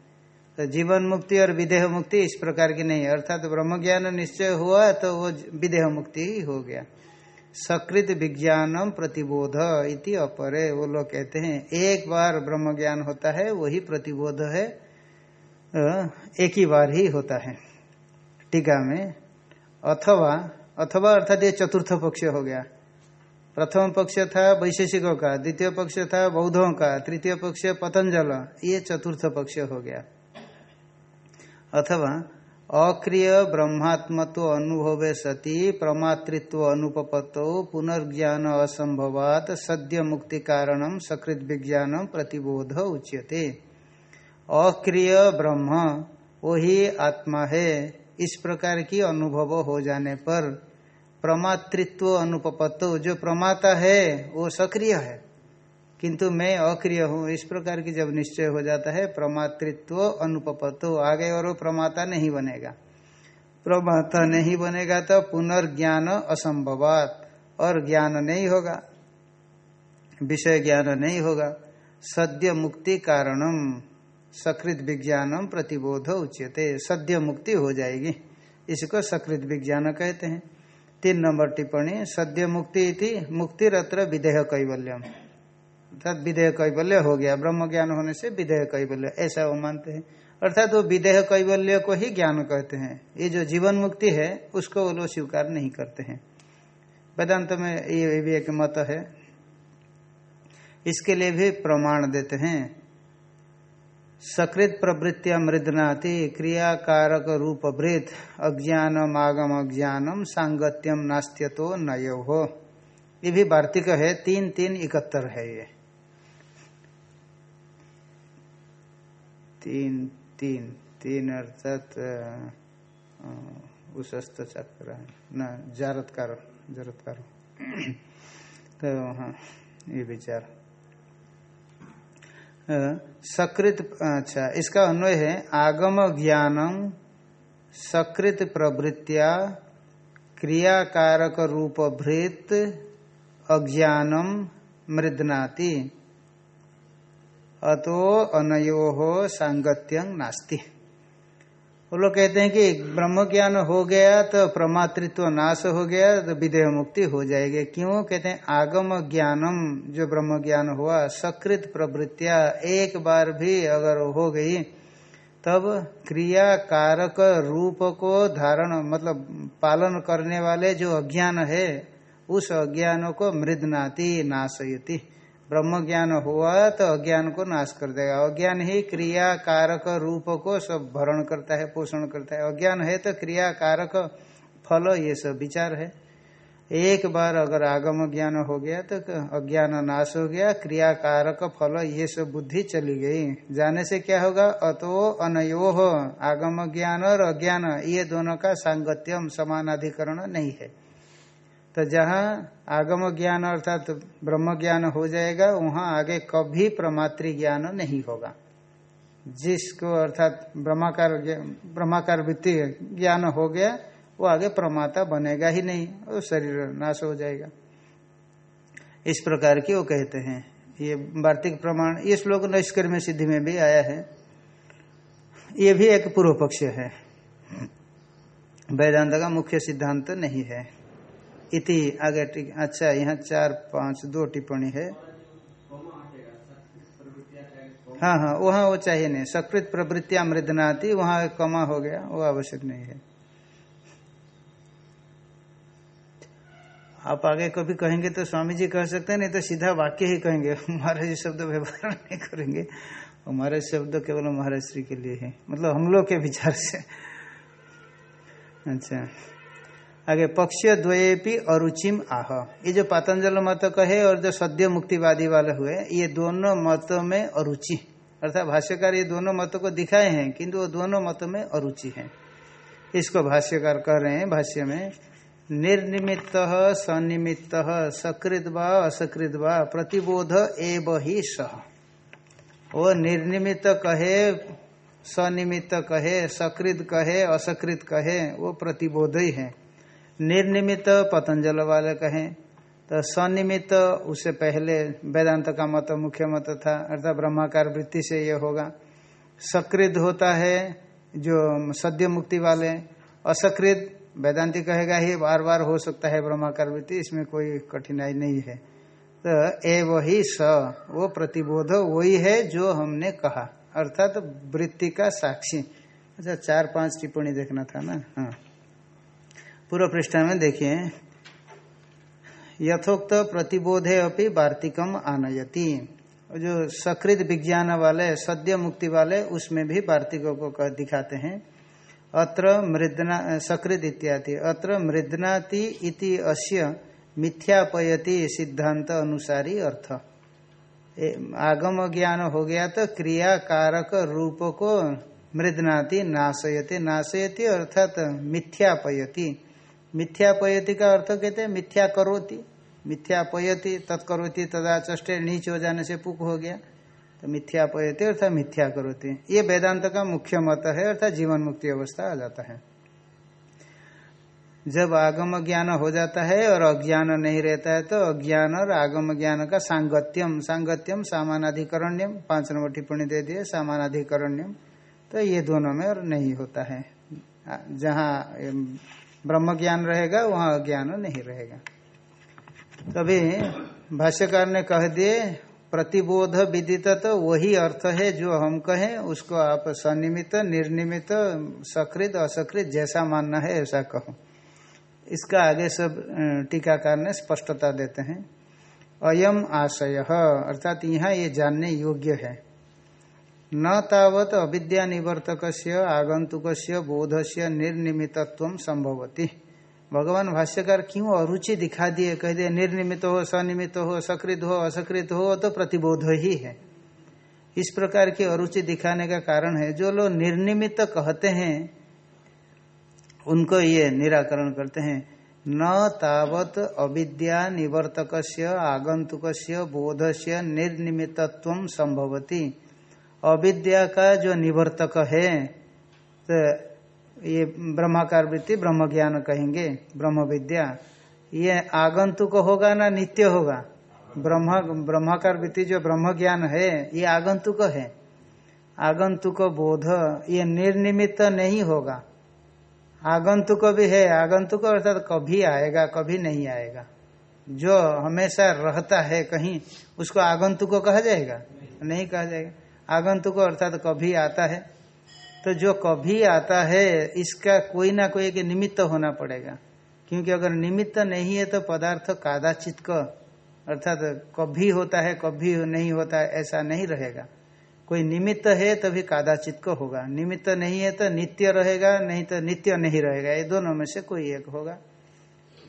तो जीवन मुक्ति और विदेह मुक्ति इस प्रकार की नहीं अर्थात तो ब्रह्म ज्ञान निश्चय हुआ तो वो विदेह मुक्ति ही हो गया। सकृत विज्ञानम प्रतिबोध इति अपरे, वो लोग कहते हैं, एक बार ब्रह्म ज्ञान होता है, वही प्रतिबोध है एक ही बार ही होता है। टीका में, अथवा अथवा अर्थात ये चतुर्थ पक्ष हो गया। प्रथम पक्ष था वैशेषिकों का, द्वितीय पक्ष था बौद्धों का, तृतीय पक्ष पतंजल, ये चतुर्थ पक्ष हो गया। अथवा अक्रिय ब्रह्मात्मत्व अनुभवे सती, प्रमातृत्व अनुपपत्तो, पुनर्ज्ञान असंभवात, सद्य मुक्ति कारणम सकृत विज्ञान प्रतिबोध उच्यते। अक्रिय ब्रह्म, वही आत्मा है, इस प्रकार की अनुभव हो जाने पर, प्रमातृत्व अनुपत्तो जो प्रमाता है, वो सक्रिय है। किंतु मैं अक्रिय हूँ। इस प्रकार की जब निश्चय हो जाता है, प्रमातृत्व अनुपत्तो आगे और वो प्रमाता नहीं बनेगा। प्रमाता नहीं बनेगा तो पुनर्ज्ञान असंभवात और ज्ञान नहीं होगा। विषय ज्ञान नहीं होगा। सद्य मुक्ति कारणम, सकृत विज्ञानम प्रतिबोध उच्यते। सद्य मुक्ति हो जाएगी। इसको सकृत विज्ञान कहते हैं। तीन नंबर टिप्पणी, सद्य मुक्ति इति मुक्तिरत्र विधेय कैवल्यम अर्थात विधेय कैवल्य हो गया। ब्रह्म ज्ञान होने से विधेय कैबल्य ऐसा वो मानते हैं। अर्थात वो विधेय कैवल्य को ही ज्ञान कहते हैं। ये जो जीवन मुक्ति है, उसको वो लोग स्वीकार नहीं करते हैं। वेदांत में ये भी एक मत है। इसके लिए भी प्रमाण देते हैं। सकृत प्रवृत्तिया मृदनाति क्रियाकारक रूप वृत अज्ञानम आगम अज्ञानम सांगत्यम नास्त्य तो नयो। हो ये भी वार्तिक है। तीन तीन इकहत्तर है ये। तीन तीन तीन अर्थात उसस्त चक्र न, जारतकार, जरतकार। तो हाँ ये विचार। सकृत अच्छा इसका अन्वय है, आगम ज्ञानम सकृत प्रवृत्तिया क्रियाकारक रूप भृत अज्ञानम मृदनाति। अतो अनयो सांगत्यं नास्ति। वो लोग कहते हैं कि ब्रह्म ज्ञान हो गया तो प्रमातृत्व नाश हो गया तो विदेह मुक्ति हो जाएगी। क्यों? कहते हैं, आगम ज्ञानम जो ब्रह्म ज्ञान हुआ, सकृत प्रवृत्तिया एक बार भी अगर हो गई, तब क्रिया कारक रूप को धारण मतलब पालन करने वाले जो अज्ञान है, उस अज्ञान को मृदनाति नाशयति। ब्रह्म ज्ञान हुआ तो अज्ञान को नाश कर देगा। अज्ञान ही क्रिया, कारक, रूप को सब भरण करता है, पोषण करता है। अज्ञान है तो क्रिया, कारक, फल, ये सब विचार है। एक बार अगर आगम ज्ञान हो गया तो अज्ञान नाश हो गया, क्रिया, कारक, फल, ये सब बुद्धि चली गई। जाने से क्या होगा? अतो अनयो, आगम ज्ञान और अज्ञान, ये दोनों का सांगत्यम, समानाधिकरण नहीं है। तो जहाँ आगम ज्ञान अर्थात तो ब्रह्म ज्ञान हो जाएगा, वहाँ आगे कभी प्रमात्री ज्ञान नहीं होगा। जिसको अर्थात ब्रह्माकार ब्रह्माकार वृत्ति ज्ञान हो गया, वो आगे प्रमाता बनेगा ही नहीं, और शरीर नाश हो जाएगा। इस प्रकार की वो कहते हैं। ये वार्तिक प्रमाण, ये श्लोक नष्कर सिद्धि में भी आया है। ये भी एक पूर्व पक्ष है। वेदांत का मुख्य सिद्धांत तो नहीं है। इति आगे अच्छा यहाँ चार, पाँच, दो टिप्पणी है। हाँ हाँ वहाँ वो चाहिए नहीं। सकृत प्रवृत्तिया मृदनाती, वहाँ कमा हो गया, वो आवश्यक नहीं है। आप आगे कभी कहेंगे तो स्वामी जी कह सकते हैं, नहीं तो सीधा वाक्य ही कहेंगे। महाराज शब्द व्यवहार नहीं करेंगे। हमारे शब्द केवल महाराज श्री के लिए है। मतलब हम लोग के विचार से। अच्छा। आगे पक्ष द्वयेपी अरुचिम आह। ये जो पातंजल मत कहे और जो सद्य मुक्तिवादी वाले हुए, ये दोनों मतों में अरुचि। अर्थात भाष्यकार ये दोनों मतों को दिखाए हैं, किंतु वो दोनों मतों में अरुचि है। इसको भाष्यकार कह रहे हैं भाष्य में, निर्निमित्त सनिमित्त सकृत व असकृत व, प्रतिबोध एव ही सह वो निर्निमित्त कहे सनिमित्त कहे सकृत कहे असकृत कहे, वो प्रतिबोध ही है। निर्निमित पतंजल वाले कहें तो सनिमित उससे पहले वेदांत का मत, मुख्य मत था, अर्थात ब्रह्माकार वृत्ति से ये होगा। सकृत होता है जो सद्य मुक्ति वाले। असकृत, वेदांति कहेगा ही बार बार हो सकता है ब्रह्माकार वृत्ति, इसमें कोई कठिनाई नहीं है। तो ए वही स, वो प्रतिबोध वही है जो हमने कहा। अर्थात तो वृत्ति का साक्षी। अच्छा चार पाँच टिप्पणी देखना था ना? हाँ। पूर्व पृष्ठ में देखिए। यथोक्त प्रतिबोधे अपनी वार्तिकम आनयति। जो सकृत विज्ञान वाले, सद्य मुक्ति वाले, उसमें भी वार्तिकों को दिखाते हैं। अत्र मृदना, सकृत इत्यादि। अत्र मृदनाति इति अस्य मिथ्यापयति सिद्धांत अनुसारी अर्थ। आगम ज्ञान हो गया तो क्रिया कारक रूप को मृदनाति नाशयति। नाशयति अर्थात मिथ्यापयति। मिथ्यापयति का अर्थ कहते हैं मिथ्या करोति। मिथ्यापयति तत्करोति, तदा चष्टे नीच हो जाने से पुक हो गया। तो मिथ्यापयति अर्थात मिथ्या करोति। ये वेदांत का मुख्य मत है, अर्थात जीवन मुक्ति अवस्था आ जाता है। जब आगम ज्ञान हो जाता है और अज्ञान नहीं रहता है तो अज्ञान और आगम ज्ञान का सांगत्यम सांगत्यम, सामानाधिकरण्यम, पाँच नंबर टिप्पणी दे दिए, सामानाधिकरण्यम। तो ये दोनों में और नहीं होता है। जहाँ ब्रह्म ज्ञान रहेगा, वहाँ अज्ञान नहीं रहेगा। तभी भाष्यकार ने कह दिए, प्रतिबोध विदित तो वही अर्थ है जो हम कहें, उसको आप सनिमित निर्निमित सकृत, असकृत जैसा मानना है, ऐसा कहो। इसका आगे सब टीकाकार ने स्पष्टता देते हैं। अयम आशय, अर्थात यहाँ ये जानने योग्य है। न तावत अविद्या निवर्तक आगंतुक बोध से निर्निमित्व संभवती। भगवान भाष्यकार क्यों अरुचि दिखा दिए? कह दिए, निर्निमित हो, सनिमित हो, सकृत हो, असकृत हो तो प्रतिबोध ही है। इस प्रकार की अरुचि दिखाने का कारण है, जो लोग निर्निमित कहते हैं, उनको ये निराकरण करते हैं। न तावत अविद्या निवर्तक आगंतुक बोध से निर्निमित्व संभवती। अविद्या का जो निवर्तक है तो ये ब्रह्माकार वृत्ति ब्रह्म ज्ञान कहेंगे ब्रह्म विद्या ये आगंतुक होगा ना नित्य होगा? ब्रह्म, ब्रह्माकार वृत्ति जो ब्रह्म ज्ञान है, ये आगंतुक है। आगंतुक बोध, ये निर्निमित नहीं होगा। आगंतुक भी है, आगंतुक अर्थात कभी आएगा, कभी नहीं आएगा। जो हमेशा रहता है कहीं, उसको आगंतुक कहा जाएगा? नहीं कहा जाएगा। आगंतुक अर्थात तो कभी आता है तो जो कभी आता है, इसका कोई ना कोई एक निमित्त होना पड़ेगा। क्योंकि अगर निमित्त नहीं है तो पदार्थ कादाचित का, अर्थात कभी होता है, कभी नहीं होता है ऐसा नहीं रहेगा। कोई निमित्त है तभी कादाचित को होगा। निमित्त नहीं है तो नित्य रहेगा, नहीं तो नित्य नहीं रहेगा। ये दोनों में से कोई एक होगा।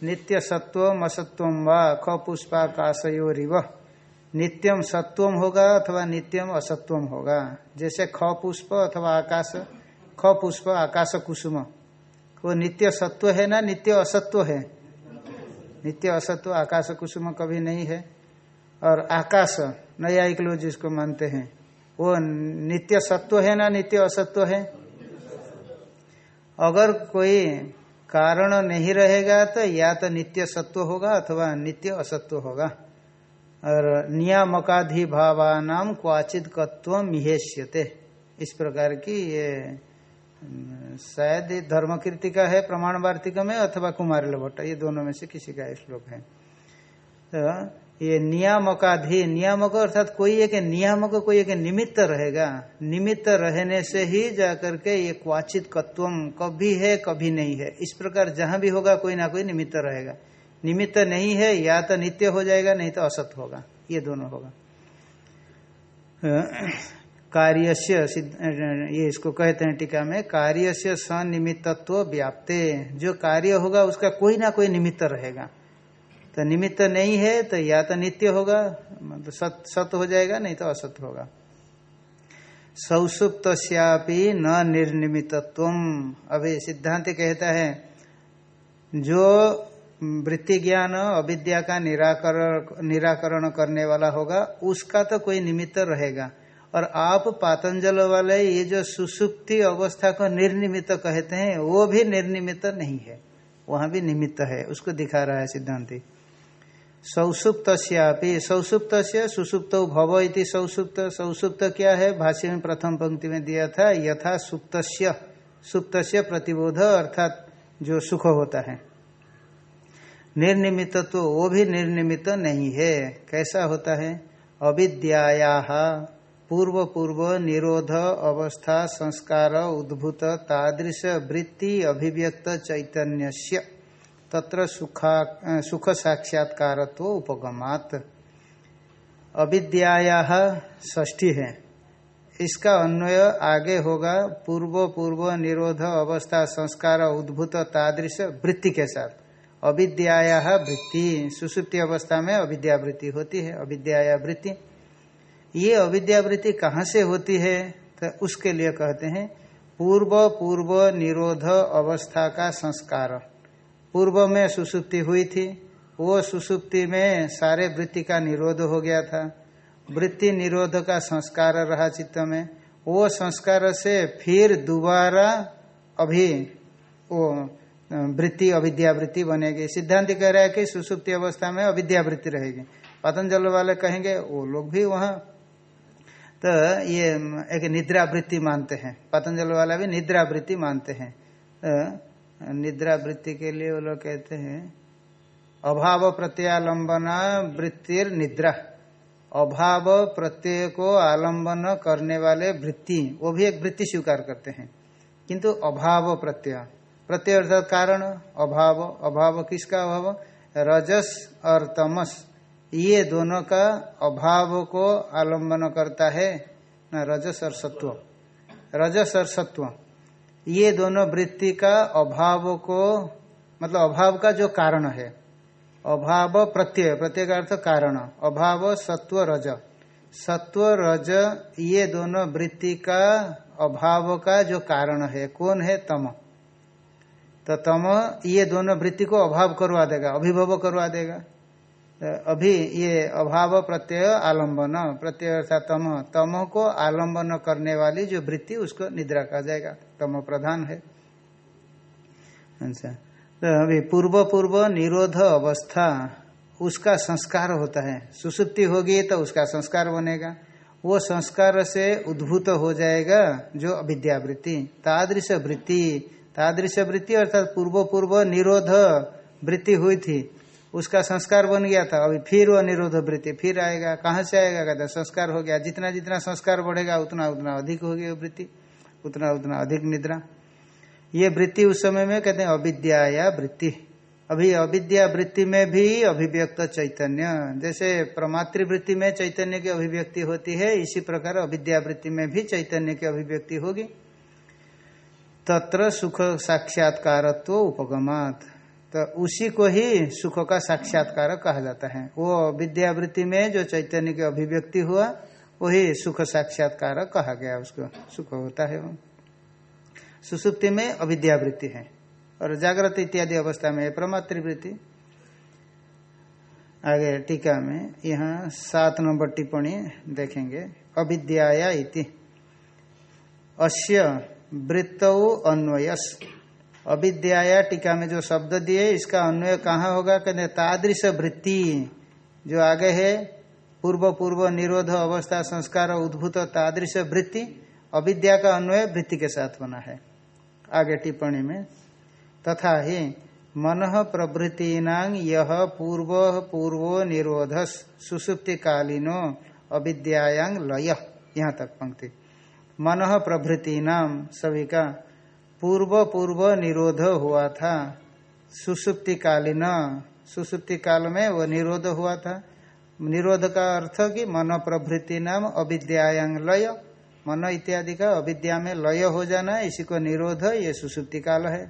नित्य सत्वम असत्वम व ख पुष्पा काशयो रिव नित्यम सत्वम होगा अथवा नित्यम असत्वम होगा। जैसे ख पुष्प अथवा आकाश, ख पुष्प आकाश कुसुम। वो नित्य सत्व है ना, नित्य असत्व है? नित्य असत्व आकाश कुसुम कभी नहीं है। और आकाश नयायिक लोग जिसको मानते हैं, वो नित्य सत्व है ना, नित्य असत्व है? अगर कोई कारण नहीं रहेगा तो या तो नित्य सत्व होगा अथवा नित्य असत्व होगा। और नियामकाधि भावानाम क्वाचित कत्व मिहेश्यते इस प्रकार की ये शायद धर्म कीर्तिका है प्रमाण वार्तिका में अथवा कुमार भट्ट ये दोनों में से किसी का श्लोक है। तो ये नियामकाधि, नियामक अर्थात कोई एक नियामक, कोई एक निमित्त रहेगा। निमित्त रहने से ही जाकर के ये क्वाचित कत्वम कभी है, कभी नहीं है। इस प्रकार जहाँ भी होगा, कोई ना कोई निमित्त रहेगा। निमित्त नहीं है, या तो नित्य हो जाएगा, नहीं तो असत होगा। ये दोनों होगा। कार्य से ये इसको कहते हैं टीका में कार्य से सनिमित्तत्व व्याप्ते। जो कार्य होगा, उसका कोई ना कोई निमित्त रहेगा। तो निमित्त नहीं है तो या तो नित्य होगा मतलब सत सत हो जाएगा, नहीं तो असत होगा। सौसुप्त न निर्निमित्व अभी सिद्धांत कहता है, जो वृत्ति ज्ञान अविद्या का निराकरण निराकरण करने वाला होगा, उसका तो कोई निमित्त रहेगा। और आप पातंजल वाले ये जो सुसुप्ति अवस्था को निर्निमित कहते हैं, वो भी निर्निमित नहीं है। वहाँ भी निमित्त है, उसको दिखा रहा है सिद्धांति। सौसुप्त सौसुप्त सुसुप्त भव इति सौसुप्त। सौसुप्त क्या है? भाष्य में प्रथम पंक्ति में दिया था, यथा सुप्त सुप्त प्रतिबोध, अर्थात जो सुख होता है। निर्निमित तो वो भी निर्निमित नहीं है। कैसा होता है? अविद्याया पूर्व पूर्व निरोध अवस्था संस्कार उद्भूत तादृश वृत्ति अभिव्यक्त चैतन्य तत्र सुखा, सुख साक्षात्कार उपगमात। अविद्याया ष्ठी है। इसका अन्वय आगे होगा पूर्व पूर्व निरोध अवस्था संस्कार उद्भूत तादृश वृत्ति के साथ। अविद्याया वृत्ति। सुसुप्ति अवस्था में अविद्यावृत्ति होती है, अविद्याया वृत्ति। ये अविद्यावृत्ति कहाँ से होती है? तो उसके लिए कहते हैं, पूर्व पूर्व निरोध अवस्था का संस्कार। पूर्व में सुसुप्ति हुई थी, वो सुसुप्ति में सारे वृत्ति का निरोध हो गया था। वृत्ति निरोध का संस्कार रहा चित्त में। वो संस्कार से फिर दोबारा अभी वो वृत्ति, अविद्यावृत्ति बनेगी। सिद्धांत कह रहा है कि सुसुप्ति अवस्था में अविद्यावृत्ति रहेगी। पतंजल वाले कहेंगे वो लोग भी वहाँ तो ये एक निद्रा वृत्ति मानते हैं। पतंजल वाला भी निद्रा वृत्ति मानते हैं। तो निद्रा वृत्ति के लिए वो लोग कहते हैं, अभाव प्रत्यालंबना वृत्तिर निद्रा। अभाव प्रत्यय को आलंबन करने वाले वृत्ति, वो भी एक वृत्ति स्वीकार करते हैं। किंतु अभाव प्रत्यय प्रत्यय अर्थात कारण, अभाव अभाव किसका अभाव? रजस और तमस। ये दोनों का अभाव को आलंबन करता है न रजस और सत्व। रजस और सत्व। ये दोनों वृत्ति का अभाव को मतलब अभाव का जो कारण है। अभाव प्रत्यय प्रत्यय का अर्थ कारण। अभाव, सत्व, रज। सत्व, रज, ये दोनों वृत्ति का अभाव का जो कारण है। कौन है? तम। तो तम ये दोनों वृत्ति को अभाव करवा देगा, अभिभव करवा देगा। तो अभी ये अभाव, प्रत्यय, आलंबन। प्रत्यय अर्थात तम। तम को आलंबन करने वाली जो वृत्ति, उसको निद्रा कहा जाएगा। तम प्रधान है। अच्छा। तो अभी पूर्व पूर्व निरोध अवस्था, उसका संस्कार होता है। सुसुप्ति होगी तो उसका संस्कार बनेगा। वो संस्कार से उद्भूत हो जाएगा जो अविद्यावृत्ति तादृश वृत्ति तादृश वृत्ति अर्थात पूर्व पूर्व निरोध वृत्ति हुई थी। उसका संस्कार बन गया था। अभी फिर वो निरोध वृत्ति फिर आएगा। कहाँ से आएगा? कहते, संस्कार हो गया। जितना जितना संस्कार बढ़ेगा, उतना उतना अधिक होगी वृत्ति। उतना उतना अधिक निद्रा। ये वृत्ति उस समय में कहते हैं अविद्या या वृत्ति। अभी अविद्या वृत्ति में भी अभिव्यक्त चैतन्य। जैसे प्रमातृवृत्ति में चैतन्य की अभिव्यक्ति होती है, इसी प्रकार अविद्या वृत्ति में भी चैतन्य की अभिव्यक्ति होगी। तत्र सुख साक्षात्कारत्व उपगमात। तो उसी को ही सुख का साक्षात्कार कहा जाता है। वो विद्यावृत्ति में जो चैतन्य की अभिव्यक्ति हुआ, वही सुख साक्षात्कार कहा गया, उसको सुख होता है वो। सुसुप्ति में अविद्यावृत्ति है और जागृत इत्यादि अवस्था में प्रमातृवृत्ति। आगे टीका में यहाँ सात नंबर टिप्पणी देखेंगे। अविद्याया इति। अस्य वृत्त अन्वयस। अविद्याया टीका में जो शब्द दिए, इसका अन्वय कहाँ होगा? कहते तादृश वृत्ति जो आगे है, पूर्व पूर्व निरोध अवस्था संस्कार उद्भूत तादृश वृत्ति, अविद्या का अन्वय वृत्ति के साथ बना है। आगे टिप्पणी में, तथा ही मन प्रभृतीनांग यह पूर्व पूर्व निरोधस सुसुप्ति कालीनो अविद्यांग लय। यहाँ तक पंक्ति। मन प्रभृति नाम सभी का पूर्व पूर्व निरोध हुआ था। सुसुप्ति कालीन सुसुप्ति काल में वो निरोध हुआ था। निरोध का अर्थ कि मन प्रभृति नाम अविद्यांग लय, मन इत्यादि का अविद्या में लय हो जाना इसी को निरोध, ये सुसुप्ति काल है।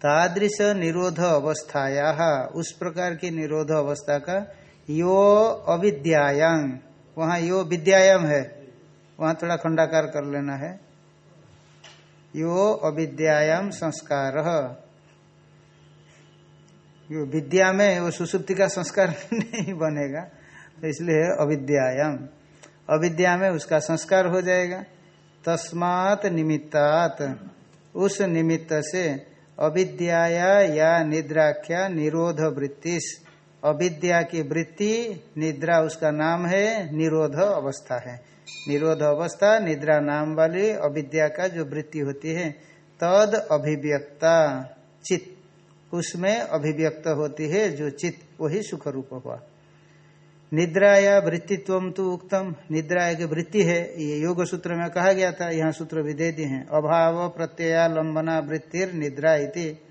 तादृश निरोध अवस्थाया, उस प्रकार की निरोध अवस्था का यो अविद्यांग वहाँ यो विद्यायाम है। वहाँ थोड़ा खंडाकार कर लेना है। यो अविद्याम संस्कार। यो विद्या में वो सुसुप्ति का संस्कार नहीं बनेगा तो इसलिए अविद्याम अविद्या में उसका संस्कार हो जाएगा। तस्मात निमित्तात। उस निमित्त से अविद्या या निद्राख्या निरोध वृत्तिस। अविद्या की वृत्ति, निद्रा उसका नाम है, निरोध अवस्था है। निरोध अवस्था, निद्रा नाम वाली अविद्या का जो वृत्ति होती है, तद अभिव्यक्ता, चित। उसमें अभिव्यक्त होती है जो चित, वही सुख रूप हुआ। निद्रा या वृत्तित्व तो उक्तम। निद्रा एक वृत्ति है, ये योग सूत्र में कहा गया था, यहाँ सूत्र भी दे दिए हैं। अभाव, प्रत्ययालंबना, वृत्तिर, निद्रा इति।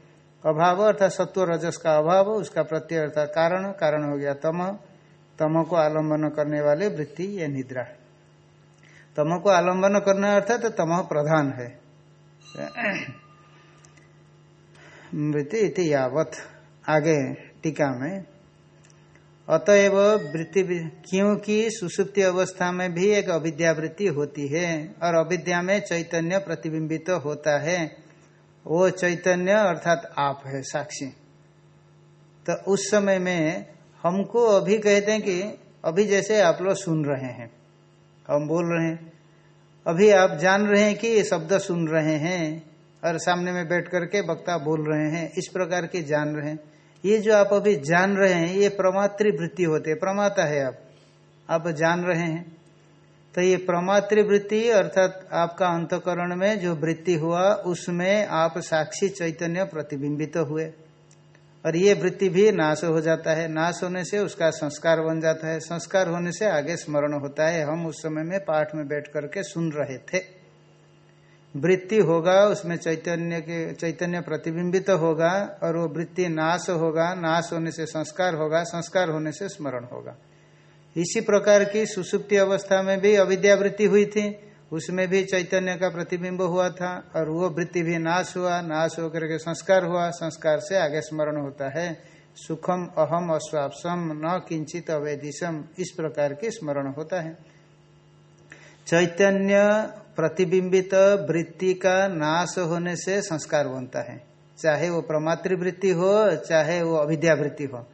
अभाव अर्थात सत्व रजस का अभाव, उसका प्रत्यय अर्थात कारण कारण हो गया तम। तम को आलंबन करने वाले वृत्ति ये निद्रा तम को आलंबन करना अर्थात तो तम प्रधान है। वृत्ति इति यावत। आगे टीका में, अतएव वृत्ति क्योंकि सुसुप्ति अवस्था में भी एक अविद्यावृत्ति होती है, और अविद्या में चैतन्य प्रतिबिंबित तो होता है। वो चैतन्य अर्थात आप है, साक्षी। तो उस समय में हमको अभी कहते हैं कि अभी जैसे आप लोग सुन रहे हैं, हम बोल रहे हैं, अभी आप जान रहे हैं कि ये शब्द सुन रहे हैं और सामने में बैठ करके वक्ता बोल रहे हैं, इस प्रकार के जान रहे हैं। ये जो आप अभी जान रहे हैं, ये प्रमातृ वृत्ति होते प्रमाता है आप। आप जान रहे हैं। तो ये प्रमातृ वृत्ति अर्थात आपका अंतकरण में जो वृत्ति हुआ, उसमें आप साक्षी चैतन्य प्रतिबिंबित तो हुए। और ये वृत्ति भी नाश हो जाता है। नाश होने से उसका संस्कार बन जाता है। संस्कार होने से आगे स्मरण होता है। हम उस समय में पाठ में बैठ करके सुन रहे थे। वृत्ति होगा, उसमें चैतन्य के, चैतन्य प्रतिबिंबित तो होगा और वो वृत्ति नाश होगा। नाश होने से संस्कार होगा। संस्कार होने से स्मरण होगा। इसी प्रकार की सुसुप्ति अवस्था में भी अविद्यावृत्ति हुई थी। उसमें भी चैतन्य का प्रतिबिंब हुआ था और वो वृत्ति भी नाश हुआ। नाश होकर के संस्कार हुआ। संस्कार से आगे स्मरण होता है। सुखम, अहम अस्वापसम न किंचित अवैधिशम इस प्रकार के स्मरण होता है। चैतन्य प्रतिबिंबित वृत्ति का नाश होने से संस्कार बनता है। चाहे वो प्रमातृवृत्ति हो, चाहे वो अविद्यावृत्ति हो।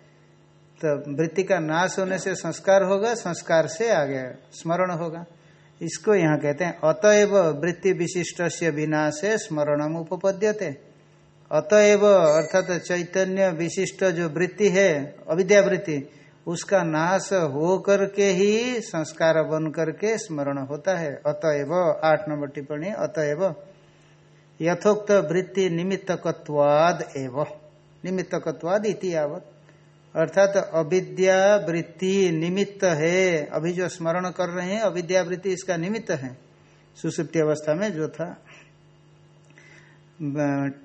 तो वृत्ति का नाश होने से संस्कार होगा, संस्कार से आगे स्मरण होगा। इसको यहाँ कहते हैं, अतएव वृत्ति विशिष्ट से विनाश स्मरणम उपपद्यते। अतएव अर्थात चैतन्य विशिष्ट जो वृत्ति है अविद्यावृत्ति उसका नाश हो करके ही संस्कार बन करके स्मरण होता है। अतएव, आठ नंबर टिप्पणी, अतएव, यथोक्त वृत्ति निमित्तकत्वाद एव। निमित्तकत्वाद इति अर्थात अविद्या वृत्ति निमित्त है। अभी जो स्मरण कर रहे हैं, अविद्या वृत्ति इसका निमित्त है। सुसुप्ति अवस्था में जो था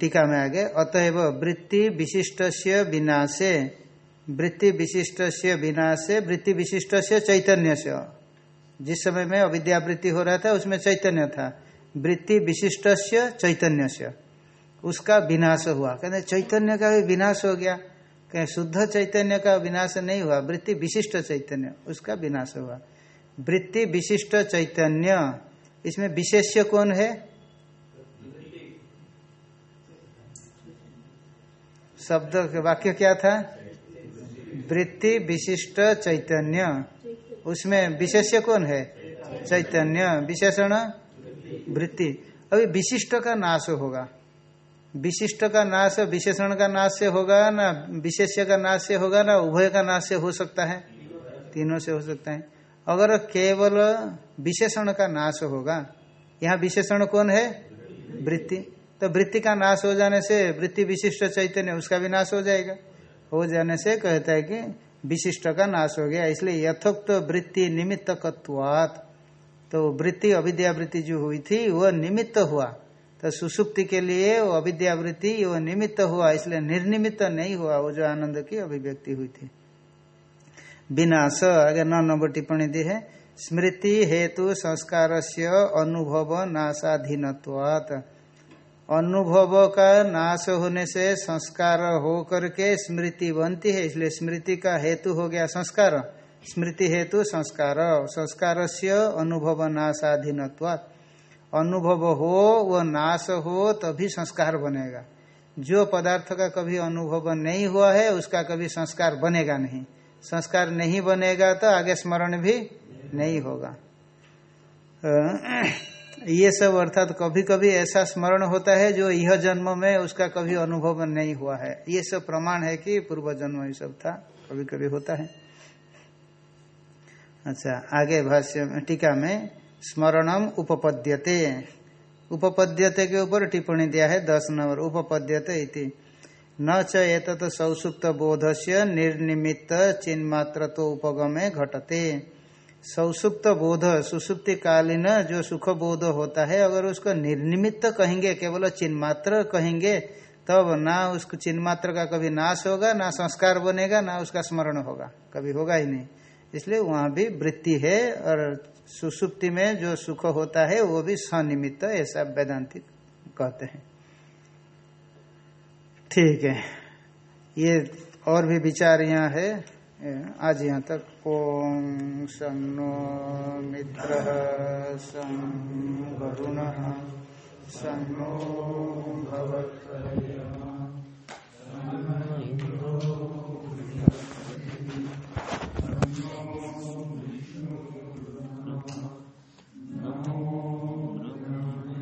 टीका में आगे, अतएव वृत्ति विशिष्ट से विनाशे, वृत्ति विशिष्ट से विनाशे, वृत्ति विशिष्ट से चैतन्य से जिस समय में अविद्यावृत्ति हो रहा था, उसमें चैतन्य था। वृत्ति विशिष्ट से चैतन्य से उसका विनाश हुआ। कहते चैतन्य का भी विनाश हो गया। कहीं, शुद्ध चैतन्य का विनाश नहीं हुआ, वृत्ति विशिष्ट चैतन्य, उसका विनाश हुआ। वृत्ति विशिष्ट चैतन्य, इसमें विशेष्य कौन है? शब्द वाक्य क्या था? वृत्ति विशिष्ट चैतन्य, उसमें विशेष्य कौन है? चैतन्य। विशेषण? वृत्ति। अभी विशिष्ट का नाश होगा। विशिष्ट का नाश, विशेषण का नाश से होगा ना, विशेष्य का नाश से होगा ना, उभय का नाश से हो सकता है। तीनों से हो सकता है। अगर केवल विशेषण का नाश होगा, यहाँ विशेषण कौन है? वृत्ति। तो वृत्ति का नाश हो जाने से वृत्ति विशिष्ट चैतन्य, उसका भी नाश हो जाएगा। हो जाने से कहता है कि विशिष्ट का नाश हो गया, इसलिए यथोक्त तो वृत्ति निमित्त तो वृत्ति अविद्या वृत्ति जो हुई थी, वह निमित्त हुआ। तो सुसुप्ति के लिए वो अविद्यावृत्ति वो निमित्त हुआ, इसलिए निर्निमित्त नहीं हुआ, वो जो आनंद की अभिव्यक्ति हुई थी। विनाश, आगे नौ नंबर टिप्पणी दी है, स्मृति हेतु संस्कार से अनुभव नाशाधीन अनुभव का नाश होने से संस्कार हो करके स्मृति बनती है, इसलिए स्मृति का हेतु हो गया संस्कार। स्मृति हेतु संस्कार संस्कार से अनुभव नाशाधीनत्वात्। अनुभव हो वो नाश हो, तभी संस्कार बनेगा। जो पदार्थ का कभी अनुभव नहीं हुआ है, उसका कभी संस्कार बनेगा नहीं। संस्कार नहीं बनेगा तो आगे स्मरण भी नहीं होगा। ये सब अर्थात कभी कभी ऐसा स्मरण होता है जो यह जन्म में उसका कभी अनुभव नहीं हुआ है। ये सब प्रमाण है कि पूर्व जन्म ये सब था कभी कभी होता है। अच्छा आगे भाष्य में, टीका में स्मरणम उपपद्यते। उपपद्यते के ऊपर टिप्पणी दिया है, दस नंबर, उपपद्यते इति। न च सौसुप्त बोध से निर्निमित्त चिन्मात्र तो उपगमे घटते। सौसुप्त बोध सुसुप्ति कालीन जो सुख बोध होता है, अगर उसको निर्निमित्त कहेंगे, केवल चिन्मात्र कहेंगे, तब ना उसको चिन्मात्र का कभी नाश होगा, ना संस्कार बनेगा, ना उसका स्मरण होगा। कभी होगा ही नहीं। इसलिए वहाँ भी वृत्ति है और सुसुप्ति में जो सुख होता है, वो भी सनिमित्त ऐसा वेदांतिक कहते हैं। ठीक है। ये और भी विचार यहाँ है। आज यहाँ तक। ओम सन्नो मित्र सं सन्नो भवत